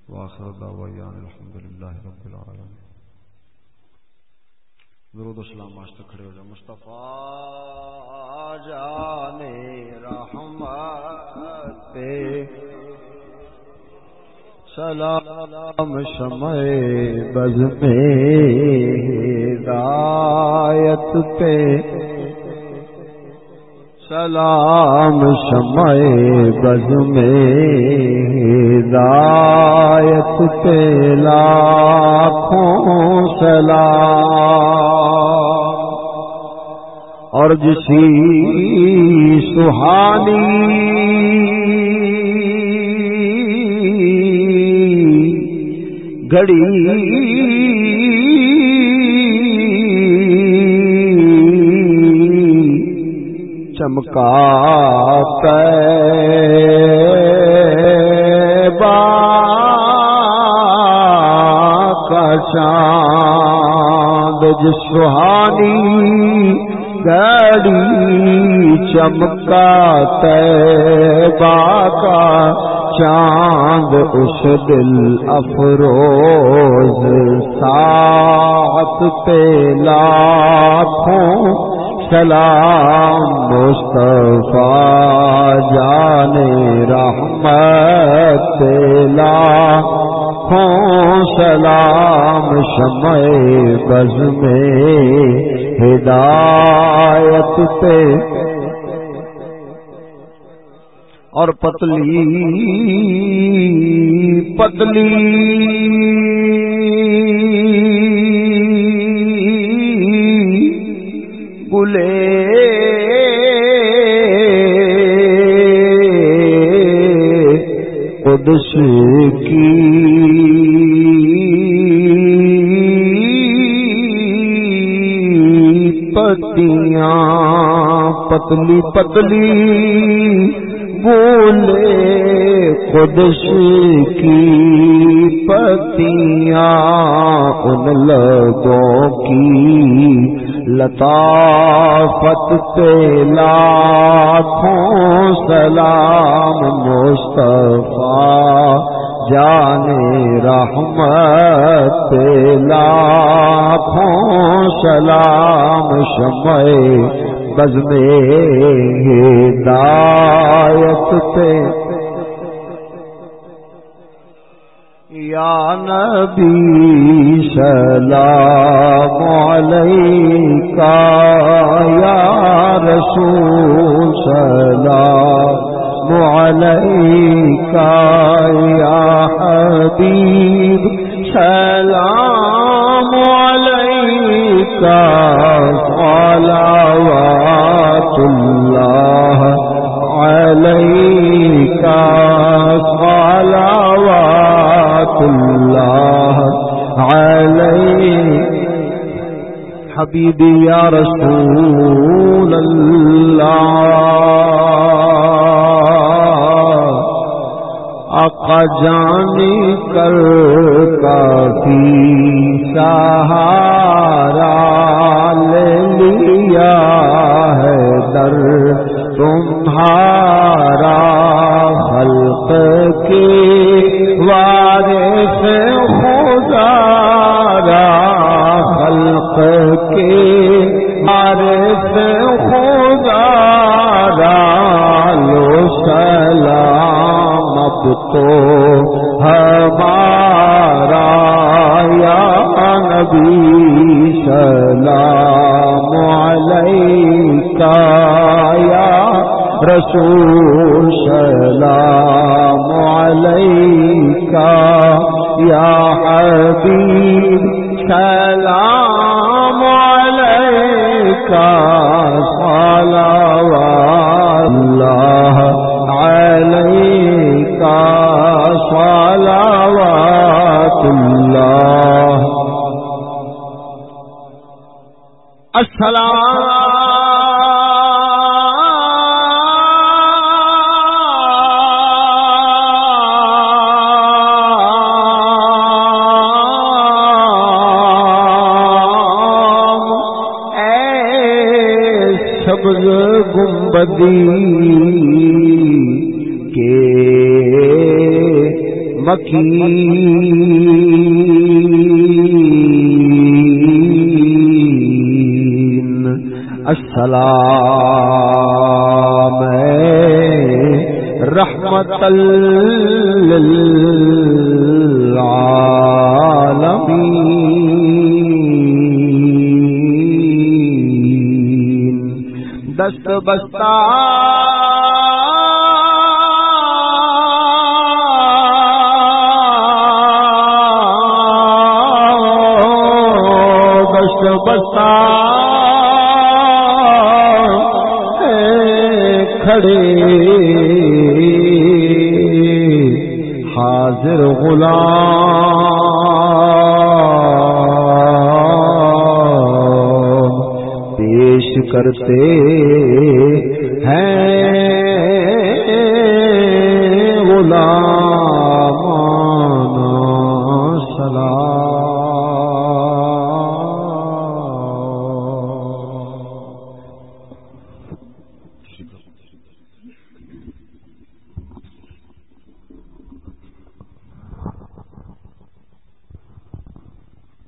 واخر دعوانا الحمدللہ رب العالمین. درود و سلام واسطے کھڑے ہو جا مصطفیٰ جانے رحمت سلام شمع بز میں ہدایت پہ. سلام شمع بز میں ہدایت پہ لاکھوں سلام۔ اور جسی سہانی گڑی چمکا کا چاند جس سہانی گڑی چمکا کا چاند اس دل افروز سات پہ لاکھوں سلام مصطفیٰ جانے رحمت لاکھوں سلام شمع بز میں ہدایت پہ۔ اور پتلی پتلی۔ گلے قدس کی پتیاں پتلی پتلی بولے۔ خودش کی پتیاں ان لوگوں کی لطافت پہ لاکھوں سلام مصطفیٰ جانے رحمت لاکھوں سلام شمع بز ہدایت پہ یا نبی سلام علیکہ یا رسول سلام علیکہ یا حبیب سلام علیکہ صلوات اللہ علیکہ صلوات حبیبی یا رسول اللہ آقا جانی کر کافی سہارا لے لیا ہے در تمہارا خلق کے وارث خدا خلق کے وارث خدا لو سلام اب تو ہمارا یا نبی سلام علیکہ یا رسول سلام علیکہ یا حبیب سلام علیکہ صلوات اللہ علیکہ صلوات اللہ السلام سلام رحمت العالمین دست بستہ